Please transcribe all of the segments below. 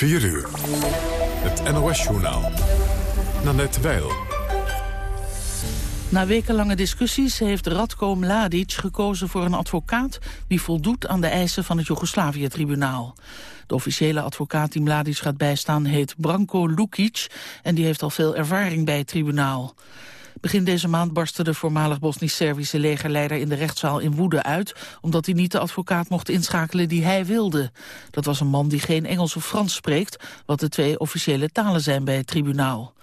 4 uur. Het NOS-journaal. Nanette Weil. Na wekenlange discussies heeft Radko Mladic gekozen voor een advocaat... die voldoet aan de eisen van het Joegoslavië-tribunaal. De officiële advocaat die Mladic gaat bijstaan heet Branko Lukic... en die heeft al veel ervaring bij het tribunaal. Begin deze maand barstte de voormalig Bosnisch-Servische legerleider in de rechtszaal in woede uit, omdat hij niet de advocaat mocht inschakelen die hij wilde. Dat was een man die geen Engels of Frans spreekt, wat de twee officiële talen zijn bij het tribunaal.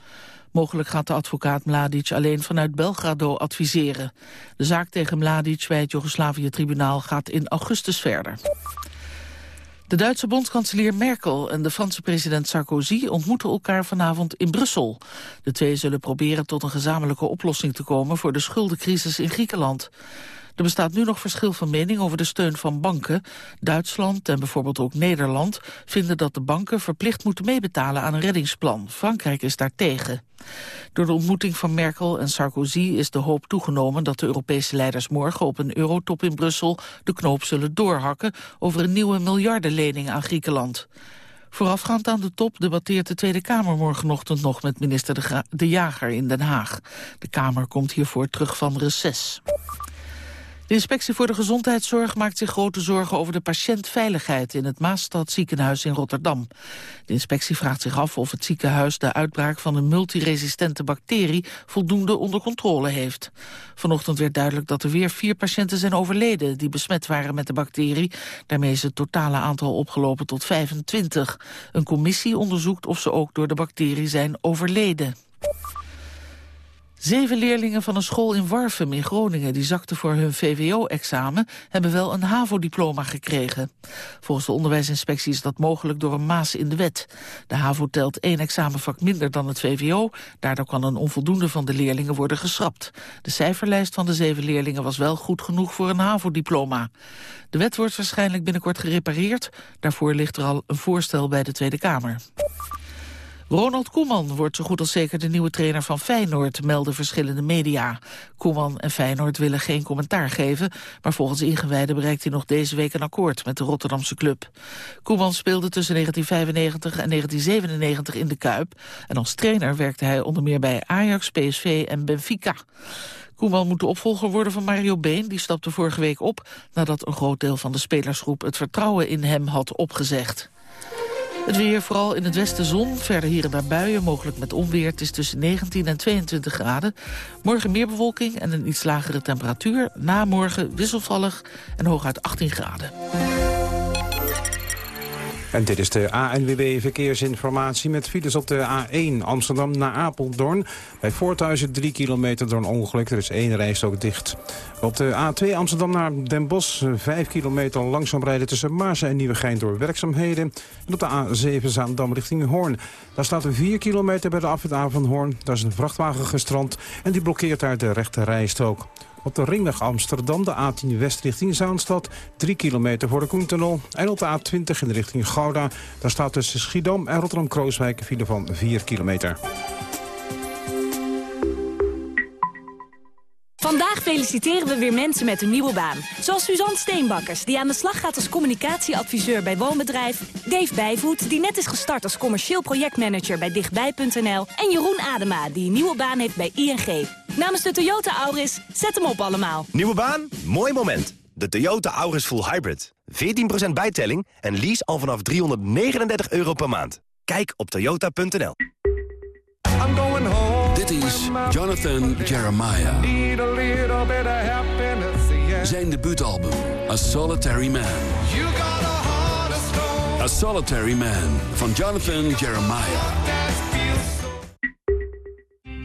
Mogelijk gaat de advocaat Mladic alleen vanuit Belgrado adviseren. De zaak tegen Mladic bij het Joegoslavië-tribunaal gaat in augustus verder. De Duitse bondskanselier Merkel en de Franse president Sarkozy ontmoeten elkaar vanavond in Brussel. De twee zullen proberen tot een gezamenlijke oplossing te komen voor de schuldencrisis in Griekenland. Er bestaat nu nog verschil van mening over de steun van banken. Duitsland en bijvoorbeeld ook Nederland vinden dat de banken verplicht moeten meebetalen aan een reddingsplan. Frankrijk is daartegen. Door de ontmoeting van Merkel en Sarkozy is de hoop toegenomen dat de Europese leiders morgen op een eurotop in Brussel de knoop zullen doorhakken over een nieuwe miljardenlening aan Griekenland. Voorafgaand aan de top debatteert de Tweede Kamer morgenochtend nog met minister de, Jager in Den Haag. De Kamer komt hiervoor terug van reces. De inspectie voor de gezondheidszorg maakt zich grote zorgen over de patiëntveiligheid in het Maastad ziekenhuis in Rotterdam. De inspectie vraagt zich af of het ziekenhuis de uitbraak van een multiresistente bacterie voldoende onder controle heeft. Vanochtend werd duidelijk dat er weer vier patiënten zijn overleden die besmet waren met de bacterie. Daarmee is het totale aantal opgelopen tot 25. Een commissie onderzoekt of ze ook door de bacterie zijn overleden. Zeven leerlingen van een school in Warfum in Groningen... die zakten voor hun VWO-examen... hebben wel een HAVO-diploma gekregen. Volgens de onderwijsinspectie is dat mogelijk door een maas in de wet. De HAVO telt één examenvak minder dan het VWO. Daardoor kan een onvoldoende van de leerlingen worden geschrapt. De cijferlijst van de zeven leerlingen was wel goed genoeg voor een HAVO-diploma. De wet wordt waarschijnlijk binnenkort gerepareerd. Daarvoor ligt er al een voorstel bij de Tweede Kamer. Ronald Koeman wordt zo goed als zeker de nieuwe trainer van Feyenoord, melden verschillende media. Koeman en Feyenoord willen geen commentaar geven, maar volgens ingewijden bereikt hij nog deze week een akkoord met de Rotterdamse club. Koeman speelde tussen 1995 en 1997 in de Kuip en als trainer werkte hij onder meer bij Ajax, PSV en Benfica. Koeman moet de opvolger worden van Mario Been. Die stapte vorige week op nadat een groot deel van de spelersgroep het vertrouwen in hem had opgezegd. Het weer, vooral in het westen zon. Verder hier en daar buien, mogelijk met onweer. Het is tussen 19 en 22 graden. Morgen meer bewolking en een iets lagere temperatuur. Na morgen wisselvallig en hooguit 18 graden. En dit is de ANWB Verkeersinformatie met files op de A1 Amsterdam naar Apeldoorn. Bij Voorthuizen 3 kilometer door een ongeluk. Er is één rijstok dicht. Op de A2 Amsterdam naar Den Bosch 5 kilometer langzaam rijden tussen Maarsen en Nieuwegein door werkzaamheden. En op de A7 Zaandam richting Hoorn. Daar staat een 4 kilometer bij de afwit van Hoorn. Daar is een vrachtwagen gestrand en die blokkeert daar de rechte rijstrook. Op de ringweg Amsterdam, de A10 West richting Zaanstad, 3 kilometer voor de Koentunnel. En op de A20 in de richting Gouda, daar staat tussen Schiedam en Rotterdam-Krooswijk een file van 4 kilometer. Vandaag feliciteren we weer mensen met een nieuwe baan. Zoals Suzanne Steenbakkers, die aan de slag gaat als communicatieadviseur bij Woonbedrijf. Dave Bijvoet, die net is gestart als commercieel projectmanager bij Dichtbij.nl. En Jeroen Adema, die een nieuwe baan heeft bij ING. Namens de Toyota Auris, zet hem op allemaal. Nieuwe baan? Mooi moment. De Toyota Auris Full Hybrid. 14% bijtelling en lease al vanaf 339 euro per maand. Kijk op toyota.nl. Dit is Jonathan Jeremiah. Zijn debuutalbum, A Solitary Man. A Solitary Man van Jonathan Jeremiah.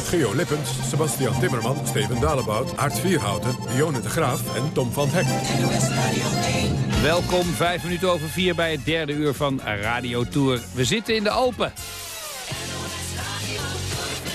Met Geo Lippens, Sebastian Timmerman, Steven Dalebout, Aart Vierhouten, Dionne de Graaf en Tom van Hek. Welkom, vijf minuten over vier bij het derde uur van Radio Tour. We zitten in de Alpen.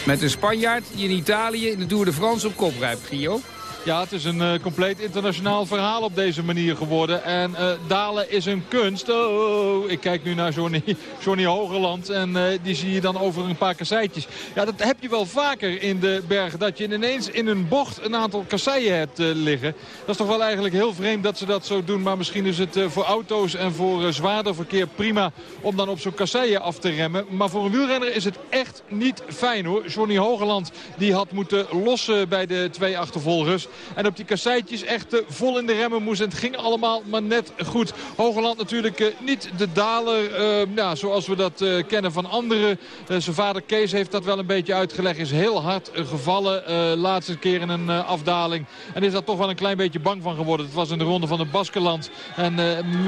Met een Spanjaard die in Italië in de Tour de France op kop rijdt, Gio. Ja, het is een uh, compleet internationaal verhaal op deze manier geworden. En uh, dalen is een kunst. Oh, ik kijk nu naar Johnny, Johnny Hogerland. En uh, die zie je dan over een paar kasseitjes. Ja, dat heb je wel vaker in de bergen. Dat je ineens in een bocht een aantal kasseien hebt liggen. Dat is toch wel eigenlijk heel vreemd dat ze dat zo doen. Maar misschien is het voor auto's en voor zwaarder verkeer prima om dan op zo'n kasseien af te remmen. Maar voor een wielrenner is het echt niet fijn hoor. Johnny Hogerland die had moeten lossen bij de twee achtervolgers. En op die kasseitjes echt uh, vol in de remmen moest. En het ging allemaal maar net goed. Hogeland natuurlijk uh, niet de daler uh, ja, zoals we dat kennen van anderen. zijn vader Kees heeft dat wel een beetje uitgelegd. Is heel hard gevallen laatste keer in een afdaling. En is daar toch wel een klein beetje bang van geworden. Het was in de ronde van het Baskeland. En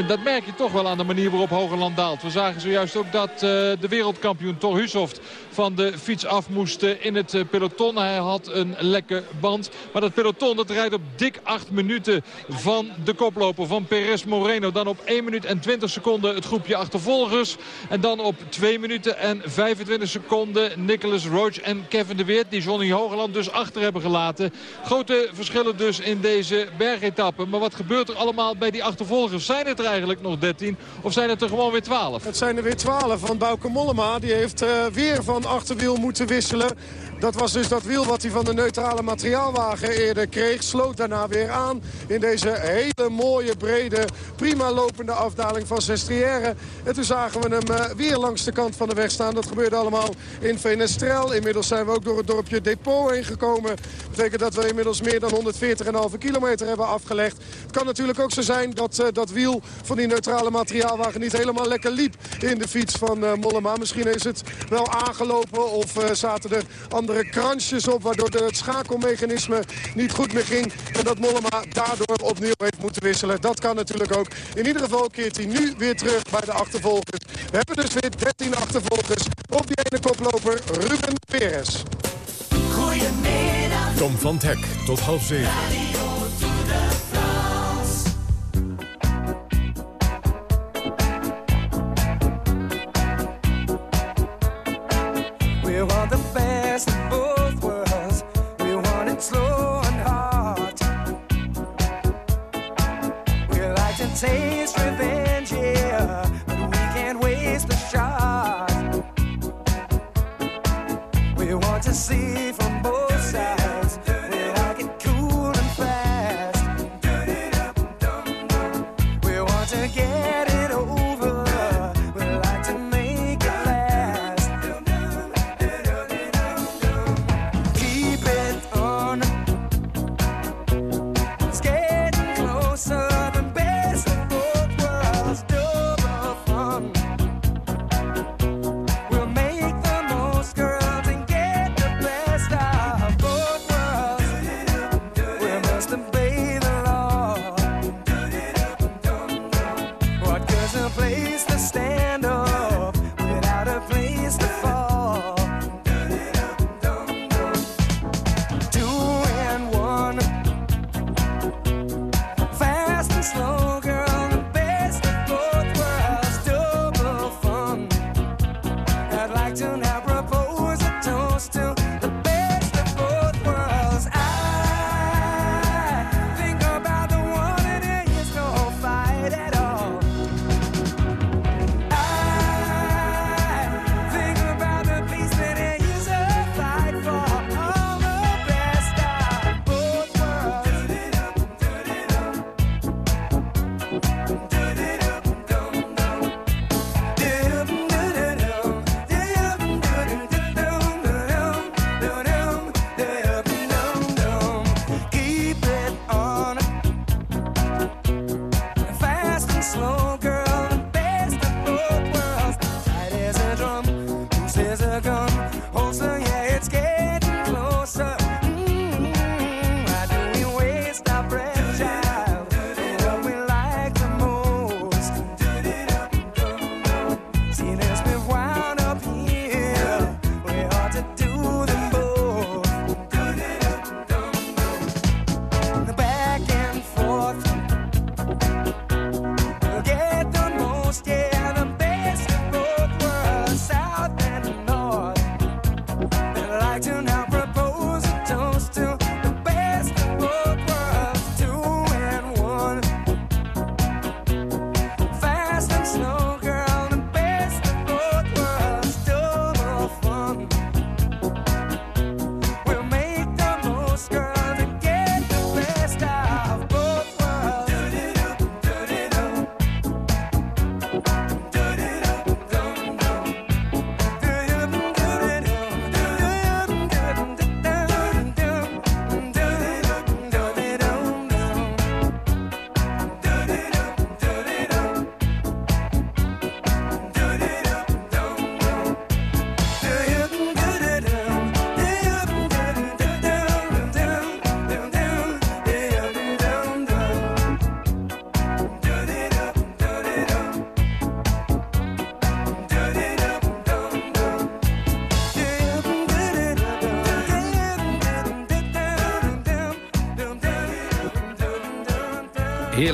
dat merk je toch wel aan de manier waarop Hogeland daalt. We zagen zojuist ook dat de wereldkampioen Thor Hushoft van de fiets af moest in het peloton. Hij had een lekke band. Maar dat peloton dat rijdt op dik 8 minuten van de koploper van Perez Moreno. Dan op 1 minuut en 20 seconden het groepje achtervolgers. En dan op 2 minuten en 25 seconden Nicholas Roach en Kevin de Weert. Die Johnny Hogeland dus achter hebben gelaten. Grote verschillen dus in deze bergetappen. Maar wat gebeurt er allemaal bij die achtervolgers? Zijn het er eigenlijk nog 13 of zijn het er gewoon weer 12? Het zijn er weer 12 van Bauke Mollema. Die heeft uh, weer van achterwiel moeten wisselen. Dat was dus dat wiel wat hij van de neutrale materiaalwagen eerder kreeg. Sloot daarna weer aan in deze hele mooie, brede, prima lopende afdaling van Sestriere. En toen zagen we hem uh, weer langs de kant van de weg staan. Dat gebeurde allemaal in Venestrel. Inmiddels zijn we ook door het dorpje Depot heen gekomen. Dat betekent dat we inmiddels meer dan 140,5 kilometer hebben afgelegd. Het kan natuurlijk ook zo zijn dat uh, dat wiel van die neutrale materiaalwagen niet helemaal lekker liep in de fiets van uh, Mollema. Misschien is het wel aangelopen of zaten er andere andere kransjes op... waardoor het schakelmechanisme niet goed meer ging. En dat Mollema daardoor opnieuw heeft moeten wisselen. Dat kan natuurlijk ook. In ieder geval keert hij nu weer terug bij de achtervolgers. We hebben dus weer 13 achtervolgers op die ene koploper Ruben Perez. Goedemiddag. Tom van Hek tot half zeven. across the board.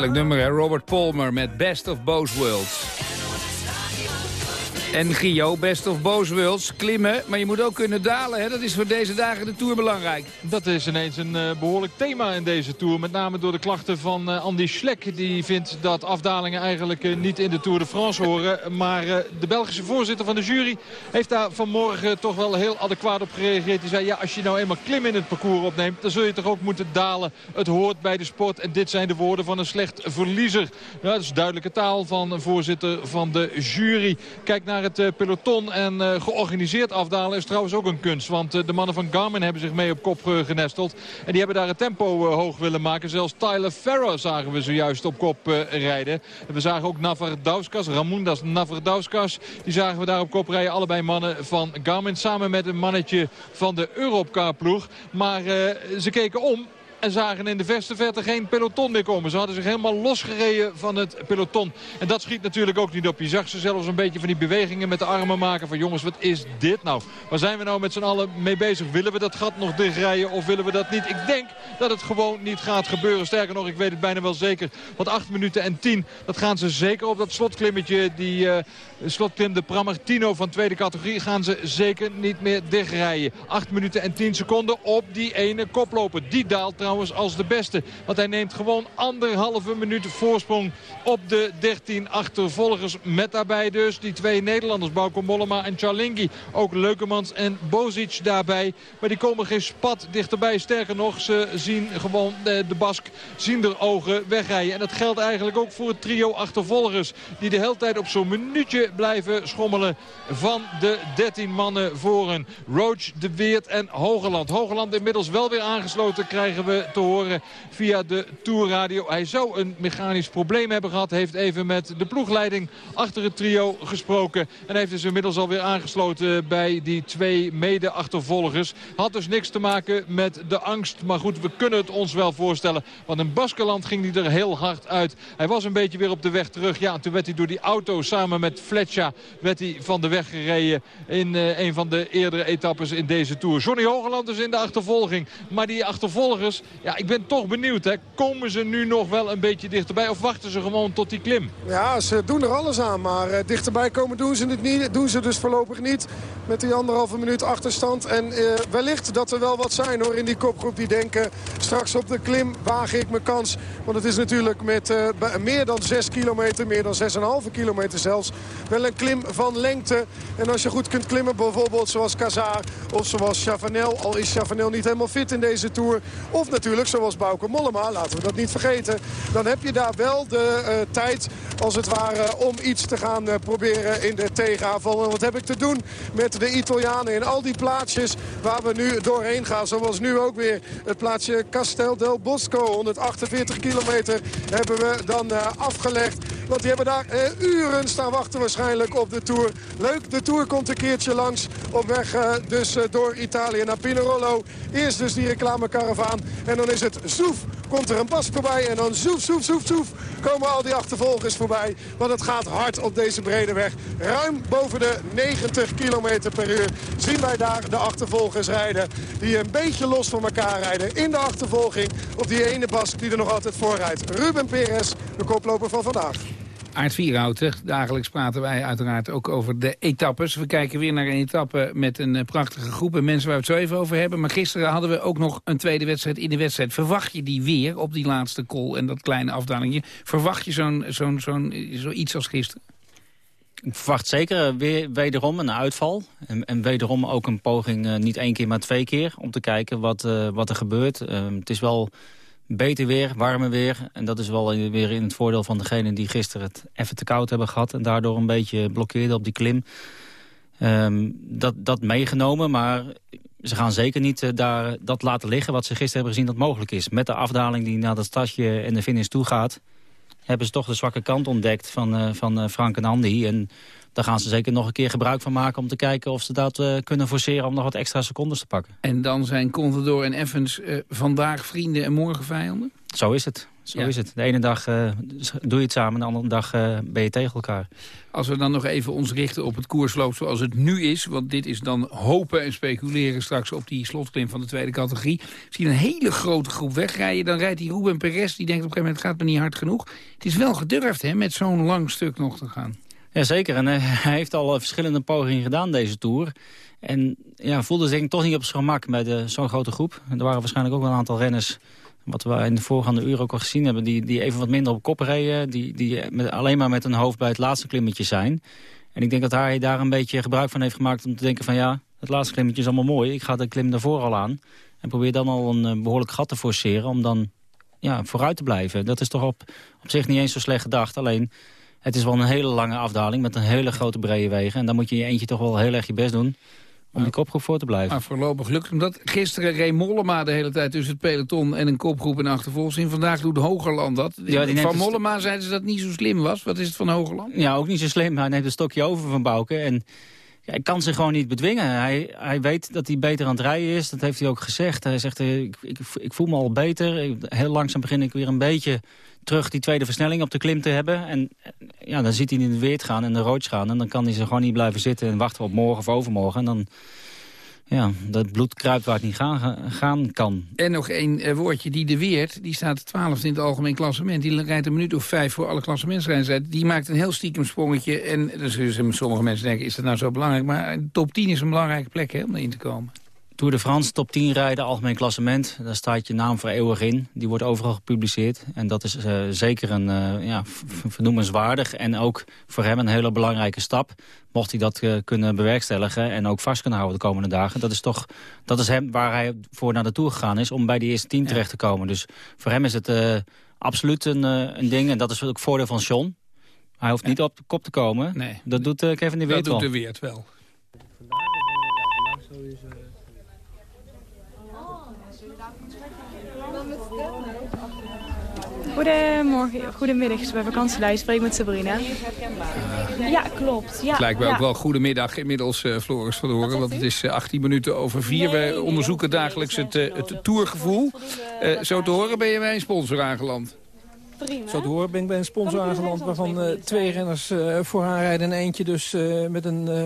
Heerlijk nummer? Robert Palmer met Best of Both Worlds. En Gio, best of both worlds, klimmen, maar je moet ook kunnen dalen. Hè? Dat is voor deze dagen de Tour belangrijk. Dat is ineens een uh, behoorlijk thema in deze Tour. Met name door de klachten van uh, Andy Schlek. Die vindt dat afdalingen eigenlijk uh, niet in de Tour de France horen. Maar de Belgische voorzitter van de jury heeft daar vanmorgen toch wel heel adequaat op gereageerd. Die zei, ja, als je nou eenmaal klim in het parcours opneemt... dan zul je toch ook moeten dalen. Het hoort bij de sport. En dit zijn de woorden van een slecht verliezer. Dat is duidelijke taal van voorzitter van de jury. Kijk naar het uh, peloton. En uh, georganiseerd afdalen is trouwens ook een kunst. Want uh, de mannen van Garmin hebben zich mee op kop genesteld. En die hebben daar het tempo hoog willen maken. Zelfs Tyler Farrer zagen we zojuist op kop rijden. En we zagen ook Navardauskas, Ramundas Navardauskas. Die zagen we daar op kop rijden. Allebei mannen van Garmin. Samen met een mannetje van de Europcar ploeg. Maar ze keken om en zagen in de verste verte geen peloton meer komen. Ze hadden zich helemaal losgereden van het peloton. En dat schiet natuurlijk ook niet op. Je zag ze zelfs een beetje van die bewegingen met de armen maken. Van jongens, wat is dit nou? Waar zijn we nou met z'n allen mee bezig? Willen we dat gat nog dichtrijden of willen we dat niet? Ik denk dat het gewoon niet gaat gebeuren. Sterker nog, ik weet het bijna wel zeker. Want 8 minuten en 10, dat gaan ze zeker op dat slotklimmetje. Die uh, slotklim de Pramartino van tweede categorie gaan ze zeker niet meer dichtrijden. 8 minuten en 10 seconden op die ene koploper. Die daalt trouwens als de beste. Want hij neemt gewoon anderhalve minuut voorsprong op de 13 achtervolgers. Met daarbij dus die twee Nederlanders, Bauke Mollema en Charlingi. Ook Leukemans en Bozic daarbij. Maar die komen geen spat dichterbij. Sterker nog, ze zien gewoon de, de Bask, zien er ogen wegrijden. En dat geldt eigenlijk ook voor het trio achtervolgers. Die de hele tijd op zo'n minuutje blijven schommelen van de 13 mannen voren. Roach, De Weert en Hogeland. Hogeland inmiddels wel weer aangesloten krijgen we te horen via de Tourradio. Hij zou een mechanisch probleem hebben gehad. Heeft even met de ploegleiding achter het trio gesproken. En heeft dus inmiddels alweer aangesloten bij die twee mede-achtervolgers. Had dus niks te maken met de angst. Maar goed, we kunnen het ons wel voorstellen. Want in Baskeland ging hij er heel hard uit. Hij was een beetje weer op de weg terug. Ja, en toen werd hij door die auto samen met Fletcher werd hij van de weg gereden in uh, een van de eerdere etappes in deze Tour. Johnny Hogeland is in de achtervolging. Maar die achtervolgers, ja, ik ben toch benieuwd. Hè. Komen ze nu nog wel een beetje dichterbij of wachten ze gewoon tot die klim? Ja, ze doen er alles aan. Maar uh, dichterbij komen doen ze het niet. Doen ze dus voorlopig niet. Met die anderhalve minuut achterstand. En uh, wellicht dat er wel wat zijn hoor in die kopgroep die denken... straks op de klim waag ik mijn kans. Want het is natuurlijk met meer dan 6 kilometer, meer dan 6,5 kilometer zelfs... wel een klim van lengte. En als je goed kunt klimmen, bijvoorbeeld zoals Kazar of zoals Chavanel... al is Chavanel niet helemaal fit in deze Tour... of natuurlijk zoals Bauke Mollema, laten we dat niet vergeten... dan heb je daar wel de uh, tijd, als het ware, om iets te gaan uh, proberen in de tegenaanval. En wat heb ik te doen met de Italianen in al die plaatsjes waar we nu doorheen gaan. Zoals nu ook weer het plaatsje Castel del Bosco. 148 kilometer hebben we dan uh, afgelegd. Want die hebben daar uren staan wachten waarschijnlijk op de Tour. Leuk, de Tour komt een keertje langs op weg uh, dus uh, door Italië naar Pinerolo. Eerst dus die reclamekaravaan en dan is het zoef. Komt er een pas voorbij en dan zoef, zoef, zoef, zoef komen al die achtervolgers voorbij. Want het gaat hard op deze brede weg. Ruim boven de 90 km per uur zien wij daar de achtervolgers rijden. Die een beetje los van elkaar rijden in de achtervolging op die ene bas die er nog altijd voor rijdt. Ruben Perez, de koploper van vandaag. Aard Vierhouten. Dagelijks praten wij uiteraard ook over de etappes. We kijken weer naar een etappe met een prachtige groep en mensen waar we het zo even over hebben. Maar gisteren hadden we ook nog een tweede wedstrijd in de wedstrijd. Verwacht je die weer op die laatste call en dat kleine afdalingje? Verwacht je zo'n zo'n zo'n zoiets als gisteren? Ik verwacht zeker weer wederom een uitval. En, en wederom ook een poging, niet één keer, maar twee keer... om te kijken wat, wat er gebeurt. Uh, het is wel beter weer, warmer weer. En dat is wel weer in het voordeel van degene die gisteren het even te koud hebben gehad... en daardoor een beetje blokkeerde op die klim. Um, dat, dat meegenomen, maar ze gaan zeker niet uh, daar dat laten liggen... wat ze gisteren hebben gezien dat mogelijk is. Met de afdaling die naar dat stadje en de finish toe gaat... hebben ze toch de zwakke kant ontdekt van, uh, van uh, Frank en Andy. En daar gaan ze zeker nog een keer gebruik van maken... om te kijken of ze dat uh, kunnen forceren om nog wat extra secondes te pakken. En dan zijn Contador en Evans uh, vandaag vrienden en morgen vijanden? Zo is het. Zo Ja. is het. De ene dag eh, doe je het samen, de andere dag eh, ben je tegen elkaar. Als we dan nog even ons richten op het koersloop zoals het nu is... want dit is dan hopen en speculeren straks op die slotklim van de tweede categorie. Zie je een hele grote groep wegrijden. Dan rijdt die Ruben Perez, die denkt op een gegeven moment... het gaat me niet hard genoeg. Het is wel gedurfd hè, met zo'n lang stuk nog te gaan. Jazeker, en eh, hij heeft al eh, verschillende pogingen gedaan deze Tour. En ja, voelde zich toch niet op zijn gemak de- zo'n grote groep. Er waren waarschijnlijk ook wel een aantal renners... wat we in de voorgaande uren ook al gezien hebben... die, die even wat minder op kop reden. Die, die met, alleen maar met een hoofd bij het laatste klimmetje zijn. En ik denk dat hij daar een beetje gebruik van heeft gemaakt... om te denken van ja, het laatste klimmetje is allemaal mooi. Ik ga de klim daarvoor al aan. En probeer dan al een eh, behoorlijk gat te forceren... om dan ja, vooruit te blijven. Dat is toch op, op zich niet eens zo slecht gedacht. Alleen, het is wel een hele lange afdaling... met een hele grote brede wegen. En dan moet je in je eentje toch wel heel erg je best doen... om die kopgroep voor te blijven. Maar voorlopig lukt hem dat. Gisteren reed Mollema de hele tijd tussen het peloton en een kopgroep in achtervolging. Vandaag doet Hogerland dat. Ja, van Mollema zeiden ze dat het niet zo slim was. Wat is het van Hogerland? Ja, ook niet zo slim. Hij neemt een stokje over van Bouke. En hij kan zich gewoon niet bedwingen. Hij, hij weet dat hij beter aan het rijden is. Dat heeft hij ook gezegd. Hij zegt, eh, ik, ik, ik voel me al beter. Heel langzaam begin ik weer een beetje terug die tweede versnelling op de klim te hebben. En ja, dan ziet hij in de weert gaan en de roods gaan. En dan kan hij ze gewoon niet blijven zitten en wachten op morgen of overmorgen. En dan, ja, dat bloed kruipt waar het niet gaan, gaan kan. En nog één eh, woordje. Die de Weert, die staat 12 in het algemeen klassement. Die rijdt een minuut of vijf voor alle klassementsrijders. Die maakt een heel stiekem sprongetje. En dus sommige mensen denken, is dat nou zo belangrijk? Maar top 10 is een belangrijke plek hè, om erin te komen. Tour de France, top 10 rijden, algemeen klassement. Daar staat je naam voor eeuwig in. Die wordt overal gepubliceerd. En dat is eh, zeker een eh, ja, vernoemenswaardig. En ook voor hem een hele belangrijke stap. Mocht hij dat eh, kunnen bewerkstelligen en ook vast kunnen houden de komende dagen. Dat is toch dat is hem waar hij voor naar de Tour gegaan is. Om bij die eerste tien terecht te komen. Dus voor hem is het absoluut een, een ding. En dat is ook het voordeel van John. Hij hoeft niet op de kop te komen. Nee. Dat doet Kevin de Dat Weert doet wel. de Weert wel. Goedemorgen, goedemiddag, bij vakantielijn. Ik spreek met Sabrina. Ja, klopt. Ja, Het lijkt me ja. ook wel goedemiddag inmiddels, eh Floris van Horen. Want het is eh, 18 minuten over vier. Wij onderzoeken dagelijks het, eh, het tourgevoel. Eh, zo te horen ben je bij een sponsor aangeland. Zo te horen ben ik bij een sponsor aangeland waarvan eh, twee renners eh, voor haar rijden en eentje dus eh, met een, eh,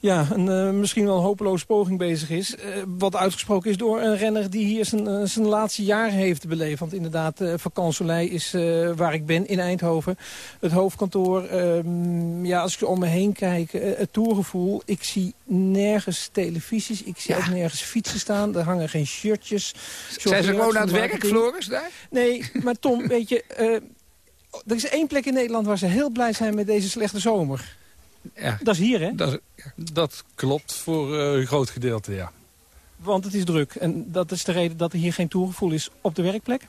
ja, een eh, misschien wel een hopeloze poging bezig is. Eh, wat uitgesproken is door een renner die hier zijn, eh, zijn laatste jaar heeft beleefd. Want inderdaad, uh, Vakansolei is waar ik ben in Eindhoven. Het hoofdkantoor, ehm, ja, als ik om me heen kijk, het tourgevoel. Ik zie nergens televisies, ik zie ook nergens fietsen staan. Er hangen geen shirtjes. Zijn ze gewoon aan het werk. Floris, daar? Nee, maar Tom, weet je... er is één plek in Nederland waar ze heel blij zijn met deze slechte zomer. Ja. Dat is hier, hè? Dat, dat klopt voor eh, een groot gedeelte, ja. Want het is druk. En dat is de reden dat er hier geen toegevoel is op de werkplek.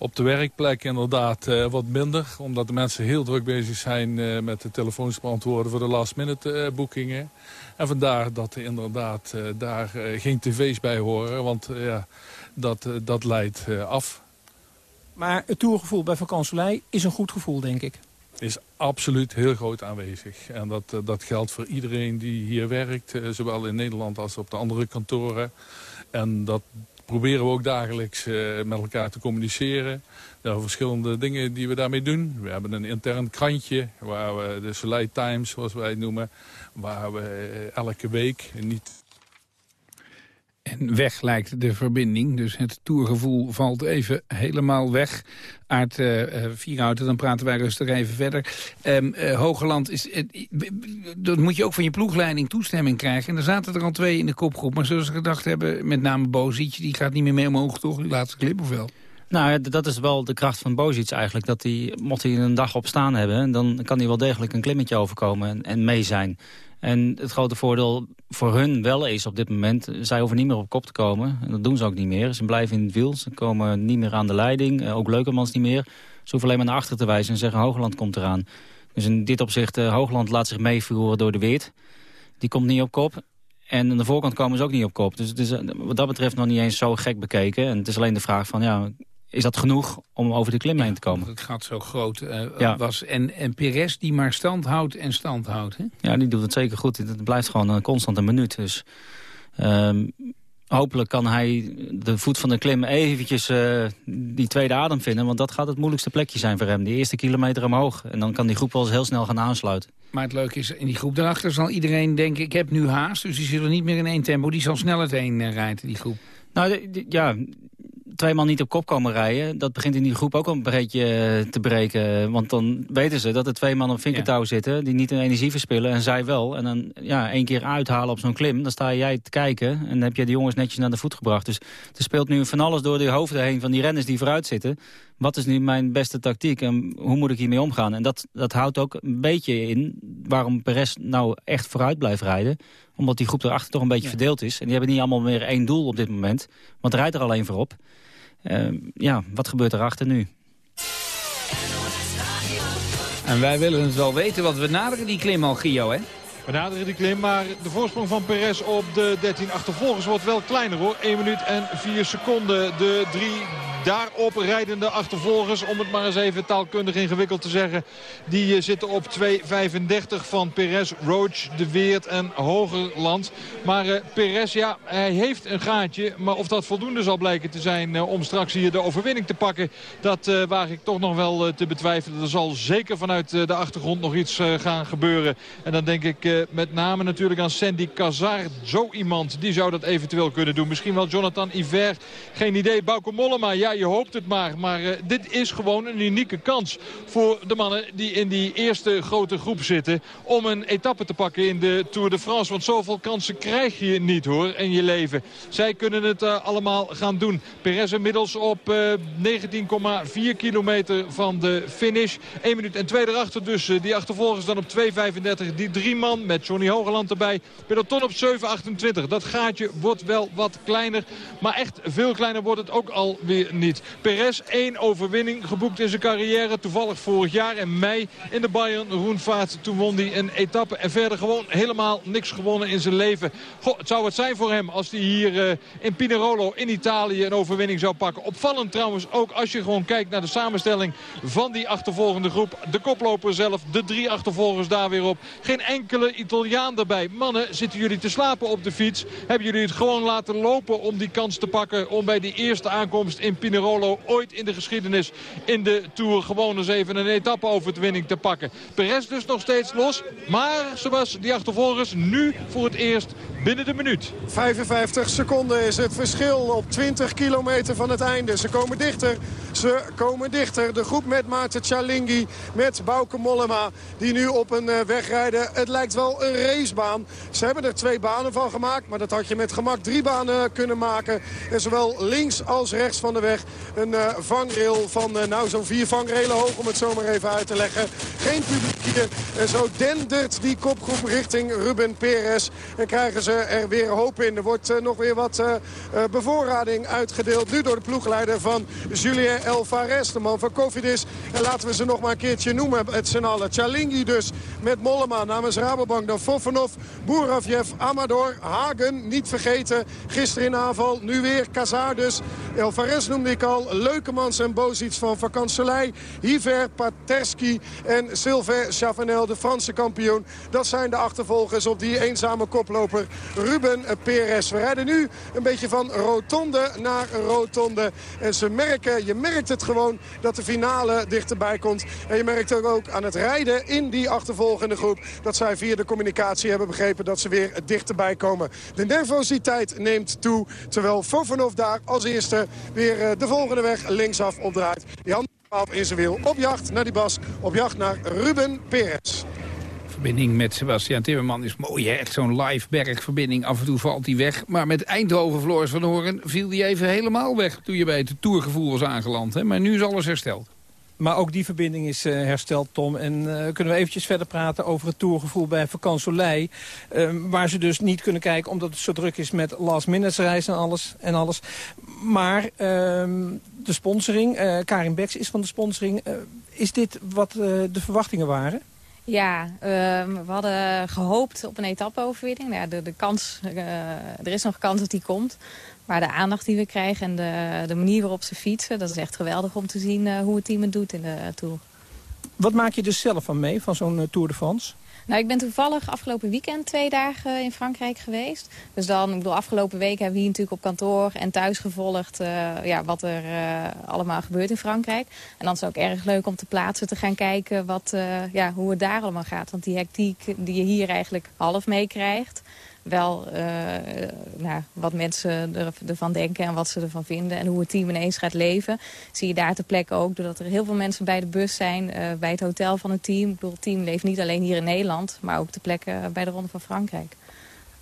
Op de werkplek inderdaad eh, wat minder. Omdat de mensen heel druk bezig zijn eh, met de telefoons beantwoorden voor de last minute eh, boekingen. En vandaar dat er inderdaad daar geen tv's bij horen. Want ja, dat, dat leidt af. Maar het toergevoel bij Vakansolei is een goed gevoel, denk ik. Is absoluut heel groot aanwezig. En dat, eh, dat geldt voor iedereen die hier werkt. eh, zowel in Nederland als op de andere kantoren. En dat proberen we ook dagelijks eh, met elkaar te communiceren. Er zijn verschillende dingen die we daarmee doen. We hebben een intern krantje, waar we de Soleil Times, zoals wij het noemen, waar we elke week niet En weg lijkt de verbinding. Dus het tourgevoel valt even helemaal weg. Aard uh, Vierhouten, dan praten wij rustig even verder. Um, uh, is, dat moet je ook van je ploegleiding toestemming krijgen. En er zaten er al twee in de kopgroep. Maar zoals ze gedacht hebben, met name Bozietje, die gaat niet meer mee omhoog, toch? Die laatste clip, of wel? Nou, dat is wel de kracht van Bozic eigenlijk. Dat hij, mocht hij een dag op staan hebben, dan kan hij wel degelijk een klimmetje overkomen en, en mee zijn. En het grote voordeel voor hun wel is op dit moment... zij hoeven niet meer op kop te komen. En dat doen ze ook niet meer. Ze blijven in het wiel. Ze komen niet meer aan de leiding. Ook Leukemans niet meer. Ze hoeven alleen maar naar achter te wijzen en zeggen... Hoogland komt eraan. Dus in dit opzicht, uh, Hoogland laat zich meevoeren door de Weert. Die komt niet op kop. En aan de voorkant komen ze ook niet op kop. Dus het is wat dat betreft nog niet eens zo gek bekeken. En het is alleen de vraag van... ja, is dat genoeg om over de klim heen te komen? Het gat zo groot uh, ja. was. En, en Perez die maar stand houdt en stand houdt. Hè? Ja, die doet het zeker goed. Het blijft gewoon constant een minuut. Dus um, hopelijk kan hij de voet van de klim eventjes uh, die tweede adem vinden. Want dat gaat het moeilijkste plekje zijn voor hem. Die eerste kilometer omhoog. En dan kan die groep wel eens heel snel gaan aansluiten. Maar het leuke is, in die groep daarachter zal iedereen denken... ik heb nu haast, dus die zullen niet meer in één tempo. Die zal snel het heen rijden, die groep. Nou, ja, twee man niet op kop komen rijden... dat begint in die groep ook een beetje eh, te breken. Want dan weten ze dat er twee man op vinkertouw zitten... die niet een energie verspillen en zij wel. En dan ja, één keer uithalen op zo'n klim. Dan sta jij te kijken en dan heb je de jongens netjes naar de voet gebracht. Dus er speelt nu van alles door de hoofden heen van die renners die vooruit zitten. Wat is nu mijn beste tactiek en hoe moet ik hiermee omgaan? En dat, dat houdt ook een beetje in waarom Perez nou echt vooruit blijft rijden omdat die groep erachter toch een beetje verdeeld is. En die hebben niet allemaal meer één doel op dit moment. Want er rijdt er alleen voorop. Uh, ja, wat gebeurt erachter nu? En wij willen het wel weten, want we naderen die klim al, Gio, hè? We naderen die klim, maar de voorsprong van Perez op de 13 achtervolgers wordt wel kleiner hoor. 1 minuut en 4 seconden. De drie daarop rijdende achtervolgers, om het maar eens even taalkundig ingewikkeld te zeggen. Die eh, zitten op 2.35 van Perez, Roach, De Weert en Hogerland. Maar uh, Perez, ja, hij heeft een gaatje. Maar of dat voldoende zal blijken te zijn uh, om straks hier de overwinning te pakken... dat uh, waag ik toch nog wel te betwijfelen. Er zal zeker vanuit de achtergrond nog iets gaan gebeuren. En dan denk ik met name natuurlijk aan Sandy Cazar. Zo iemand, die zou dat eventueel kunnen doen. Misschien wel Jonathan Iver. Geen idee. Bauke Mollema, ja, je hoopt het maar. Maar uh, dit is gewoon een unieke kans voor de mannen die in die eerste grote groep zitten... om een etappe te pakken in de Tour de France. Want zoveel kansen krijg je niet hoor in je leven. Zij kunnen het uh, allemaal gaan doen. Perez inmiddels op uh, 19,4 kilometer van de finish. 1 minuut en 2 erachter dus. die achtervolgers dan op 2,35. Die drie man met Johnny Hogeland erbij. Peloton op 7,28. Dat gaatje wordt wel wat kleiner. Maar echt veel kleiner wordt het ook alweer niet. Perez één overwinning geboekt in zijn carrière. Toevallig vorig jaar in mei in de Bayern Roenvaart. Toen won hij een etappe en verder gewoon helemaal niks gewonnen in zijn leven. Goh, het zou wat zijn voor hem als hij hier uh, in Pinerolo in Italië een overwinning zou pakken. Opvallend trouwens ook als je gewoon kijkt naar de samenstelling van die achtervolgende groep. De koploper zelf, de drie achtervolgers daar weer op. Geen enkele Italiaan erbij. Mannen, zitten jullie te slapen op de fiets? Hebben jullie het gewoon laten lopen om die kans te pakken... om bij die eerste aankomst in Pinerolo ooit in de geschiedenis in de Tour... gewoon eens even een etappe-overwinning te pakken. Perez dus nog steeds los. Maar, zoals die achtervolgers, nu voor het eerst binnen de minuut. 55 seconden is het verschil op 20 kilometer van het einde. Ze komen dichter. Ze komen dichter. De groep met Maarten Chalingi, met Bauke Mollema... die nu op een uh, weg rijden. Het lijkt wel een racebaan. Ze hebben er twee banen van gemaakt. Maar dat had je met gemak drie banen kunnen maken. En zowel links als rechts van de weg een uh, vangrail van uh, nou zo'n vier vangrailen hoog... om het zomaar even uit te leggen. Geen publiek hier. En zo dendert die kopgroep richting Ruben Perez. En krijgen ze er weer hoop in. Er wordt uh, nog weer wat bevoorrading uitgedeeld. Nu door de ploegleider van Julien Alvarez, de man van Cofidis. En laten we ze nog maar een keertje noemen met z'n allen. Chalingi dus met Mollema namens Rabobank. Dan Fofanov, Buravjev, Amador, Hagen, niet vergeten. Gisteren in aanval, nu weer Kazar dus. Alvarez noemde ik al. Leukemans en Bozits van Vakanselij. Hiver, Paterski en Sylvain Chavanel, de Franse kampioen. Dat zijn de achtervolgers op die eenzame koploper Ruben Perez. We rijden nu een beetje van rotonde naar rotonde. En ze merken, je merkt het gewoon dat de finale dichterbij komt. En je merkt ook aan het rijden in die achtervolgende groep... dat zij via de communicatie hebben begrepen dat ze weer dichterbij komen. De nervositeit neemt toe, terwijl Fofanov daar als eerste weer eh, de volgende weg linksaf opdraait. Jan in zijn wiel op jacht naar die bas, op jacht naar Ruben Perez verbinding met Sebastian Timmerman is mooi? Echt zo'n live bergverbinding. Af en toe valt hij weg. Maar met Eindhoven, Floris van Horen, viel hij even helemaal weg... toen je bij het tourgevoel was aangeland. Hè? Maar nu is alles hersteld. Maar ook die verbinding is uh, hersteld, Tom. En uh, kunnen we eventjes verder praten over het tourgevoel bij Vakansolei. Uh, waar ze dus niet kunnen kijken omdat het zo druk is met last minute reizen en alles. En alles. Maar ehm, de sponsoring, uh, Karin Beks is van de sponsoring. is dit wat de verwachtingen waren? Ja, uh, we hadden gehoopt op een etappe-overwinning. Nou de, de kans, er is nog kans dat die komt. Maar de aandacht die we krijgen en de, de manier waarop ze fietsen... dat is echt geweldig om te zien uh, hoe het team het doet in de Tour. Wat maak je dus zelf van mee, van zo'n Tour de France? Nou, ik ben toevallig afgelopen weekend twee dagen in Frankrijk geweest. Dus dan, ik bedoel, afgelopen week hebben we hier natuurlijk op kantoor en thuis gevolgd... Uh, ja, wat er uh, allemaal gebeurt in Frankrijk. En dan is het ook erg leuk om te plaatsen te gaan kijken wat, uh, ja, hoe het daar allemaal gaat. Want die hectiek die je hier eigenlijk half meekrijgt wel uh, nou, wat mensen er, ervan denken en wat ze ervan vinden. En hoe het team ineens gaat leven. Zie je daar ter plekke ook, doordat er heel veel mensen bij de bus zijn. Uh, bij het hotel van het team. Ik bedoel, het team leeft niet alleen hier in Nederland. Maar ook ter plekke bij de Ronde van Frankrijk.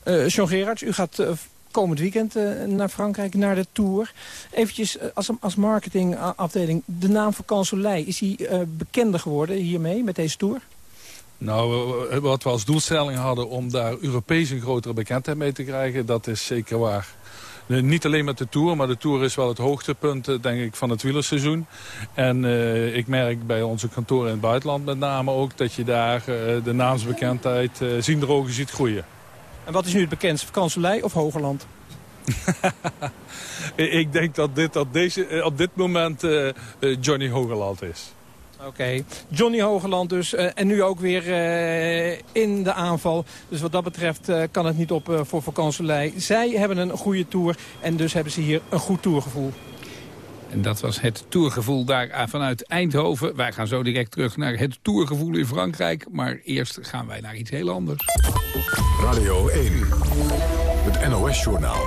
Uh, Jean Gerards, u gaat komend weekend naar Frankrijk, naar de Tour. Eventjes als, als marketingafdeling, de naam van Kanselij. Is hij bekender geworden hiermee, met deze Tour? Nou, wat we als doelstelling hadden om daar Europees een grotere bekendheid mee te krijgen, dat is zeker waar. Niet alleen met de Tour, maar de Tour is wel het hoogtepunt eh, denk ik, van het wielerseizoen. En uh, ik merk bij onze kantoren in het buitenland met name ook... dat je daar uh, de naamsbekendheid uh, zien de ogen ziet groeien. En wat is nu het bekendste, Kanselij of Hogerland? ik denk dat dit dat deze, op dit moment Johnny Hogerland is. Oké, Johnny Hogeland dus. Uh, en nu ook weer uh, in de aanval. Dus wat dat betreft uh, kan het niet op voor vakantselij. Zij hebben een goede tour en dus hebben ze hier een goed tourgevoel. En dat was het tourgevoel daar vanuit Eindhoven. Wij gaan zo direct terug naar het tourgevoel in Frankrijk. Maar eerst gaan wij naar iets heel anders. Radio 1, het NOS-journaal.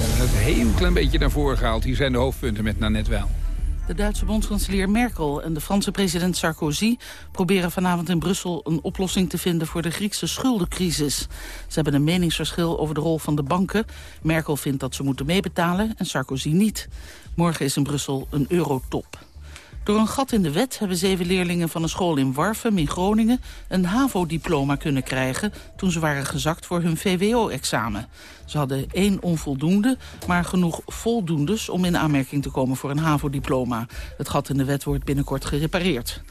We hebben het heel klein beetje naar voren gehaald. Hier zijn de hoofdpunten met Nanette Wel. De Duitse bondskanselier Merkel en de Franse president Sarkozy proberen vanavond in Brussel een oplossing te vinden voor de Griekse schuldencrisis. Ze hebben een meningsverschil over de rol van de banken. Merkel vindt dat ze moeten meebetalen en Sarkozy niet. Morgen is in Brussel een eurotop. Door een gat in de wet hebben zeven leerlingen van een school in Warfum in Groningen een HAVO-diploma kunnen krijgen toen ze waren gezakt voor hun VWO-examen. Ze hadden één onvoldoende, maar genoeg voldoendes om in aanmerking te komen voor een HAVO-diploma. Het gat in de wet wordt binnenkort gerepareerd.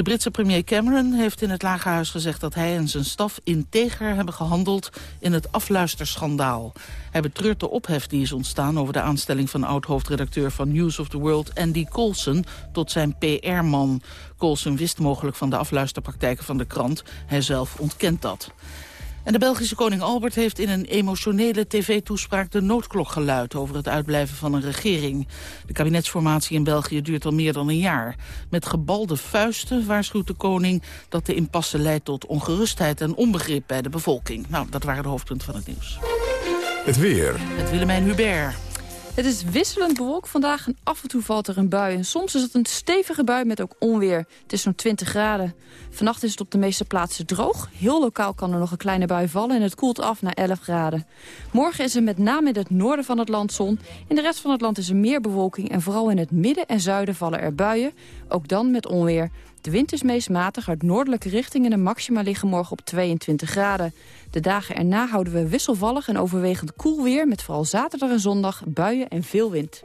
De Britse premier Cameron heeft in het Lagerhuis gezegd dat hij en zijn staf integer hebben gehandeld in het afluisterschandaal. Hij betreurt de ophef die is ontstaan over de aanstelling van oud-hoofdredacteur van News of the World Andy Coulson tot zijn PR-man. Coulson wist mogelijk van de afluisterpraktijken van de krant. Hij zelf ontkent dat. En de Belgische koning Albert heeft in een emotionele tv-toespraak de noodklok geluid over het uitblijven van een regering. De kabinetsformatie in België duurt al meer dan een jaar. Met gebalde vuisten waarschuwt de koning dat de impasse leidt tot ongerustheid en onbegrip bij de bevolking. Nou, dat waren de hoofdpunten van het nieuws. Het weer. Het Willemijn Hubert. Het is wisselend bewolkt vandaag en af en toe valt er een bui. En soms is het een stevige bui met ook onweer. Het is zo'n 20 graden. Vannacht is het op de meeste plaatsen droog. Heel lokaal kan er nog een kleine bui vallen en het koelt af naar 11 graden. Morgen is er met name in het noorden van het land zon. In de rest van het land is er meer bewolking en vooral in het midden en zuiden vallen er buien. Ook dan met onweer. De wind is meest matig uit noordelijke richting en de maxima liggen morgen op 22 graden. De dagen erna houden we wisselvallig en overwegend koel weer... met vooral zaterdag en zondag buien en veel wind.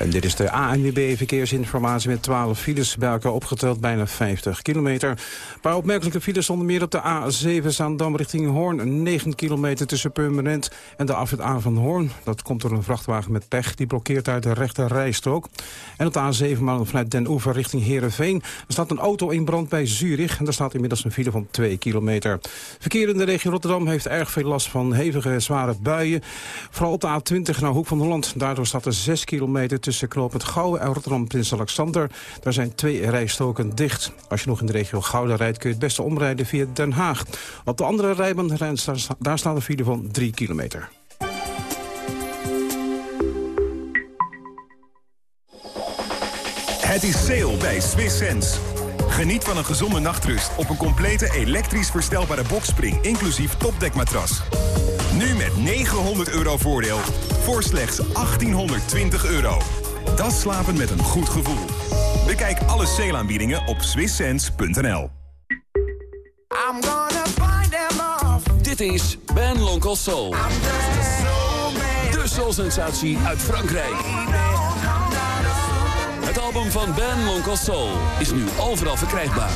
En dit is de ANWB verkeersinformatie met 12 files bij elkaar opgeteld, bijna 50 kilometer. Paar opmerkelijke files stonden meer op de A7 Zaandam richting Hoorn. 9 kilometer tussen Purmerend en de afrit A van Hoorn. Dat komt door een vrachtwagen met pech, die blokkeert uit de rechte rijstrook. En op de A7 maar vanuit Den Oever richting Heerenveen. Er staat een auto in brand bij Zurich en daar staat inmiddels een file van 2 kilometer. Verkeer in de regio Rotterdam heeft erg veel last van hevige, zware buien. Vooral op de A20 naar Hoek van Holland. Daardoor staat er 6 kilometer tussen tussen Knoopend Gouwen en Rotterdam Prins Alexander. Daar zijn twee rijstoken dicht. Als je nog in de regio Gouda rijdt kun je het beste omrijden via Den Haag. Op de andere rijbaan daar staat een file van 3 kilometer. Het is sale bij Swiss Sense. Geniet van een gezonde nachtrust op een complete elektrisch verstelbare boxspring... inclusief topdekmatras. Nu met 900 euro voordeel voor slechts 1820 euro. Dat slapen met een goed gevoel. Bekijk alle sale op swisssense.nl. Dit is Ben Lonkel Soul. De soul-sensatie uit Frankrijk. Het album van Ben Lonkel Soul is nu overal verkrijgbaar.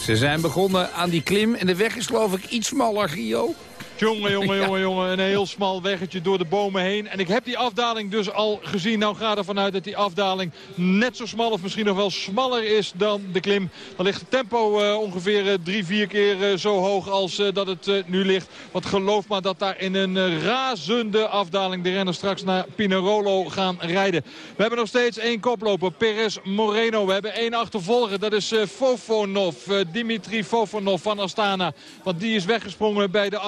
Ze zijn begonnen aan die klim en de weg is geloof ik iets smaller, Gio. Jongen, jongen, jongen, jongen. Een heel smal weggetje door de bomen heen. En ik heb die afdaling dus al gezien. Nou ga ervan uit dat die afdaling net zo smal of misschien nog wel smaller is dan de klim. Dan ligt het tempo uh, ongeveer drie, vier keer uh, zo hoog als uh, dat het nu ligt. Want geloof maar dat daar in een razende afdaling de renners straks naar Pinerolo gaan rijden. We hebben nog steeds één koploper, Perez Moreno. We hebben één achtervolger, dat is Fofonov. Dimitri Fofonov van Astana. Want die is weggesprongen bij de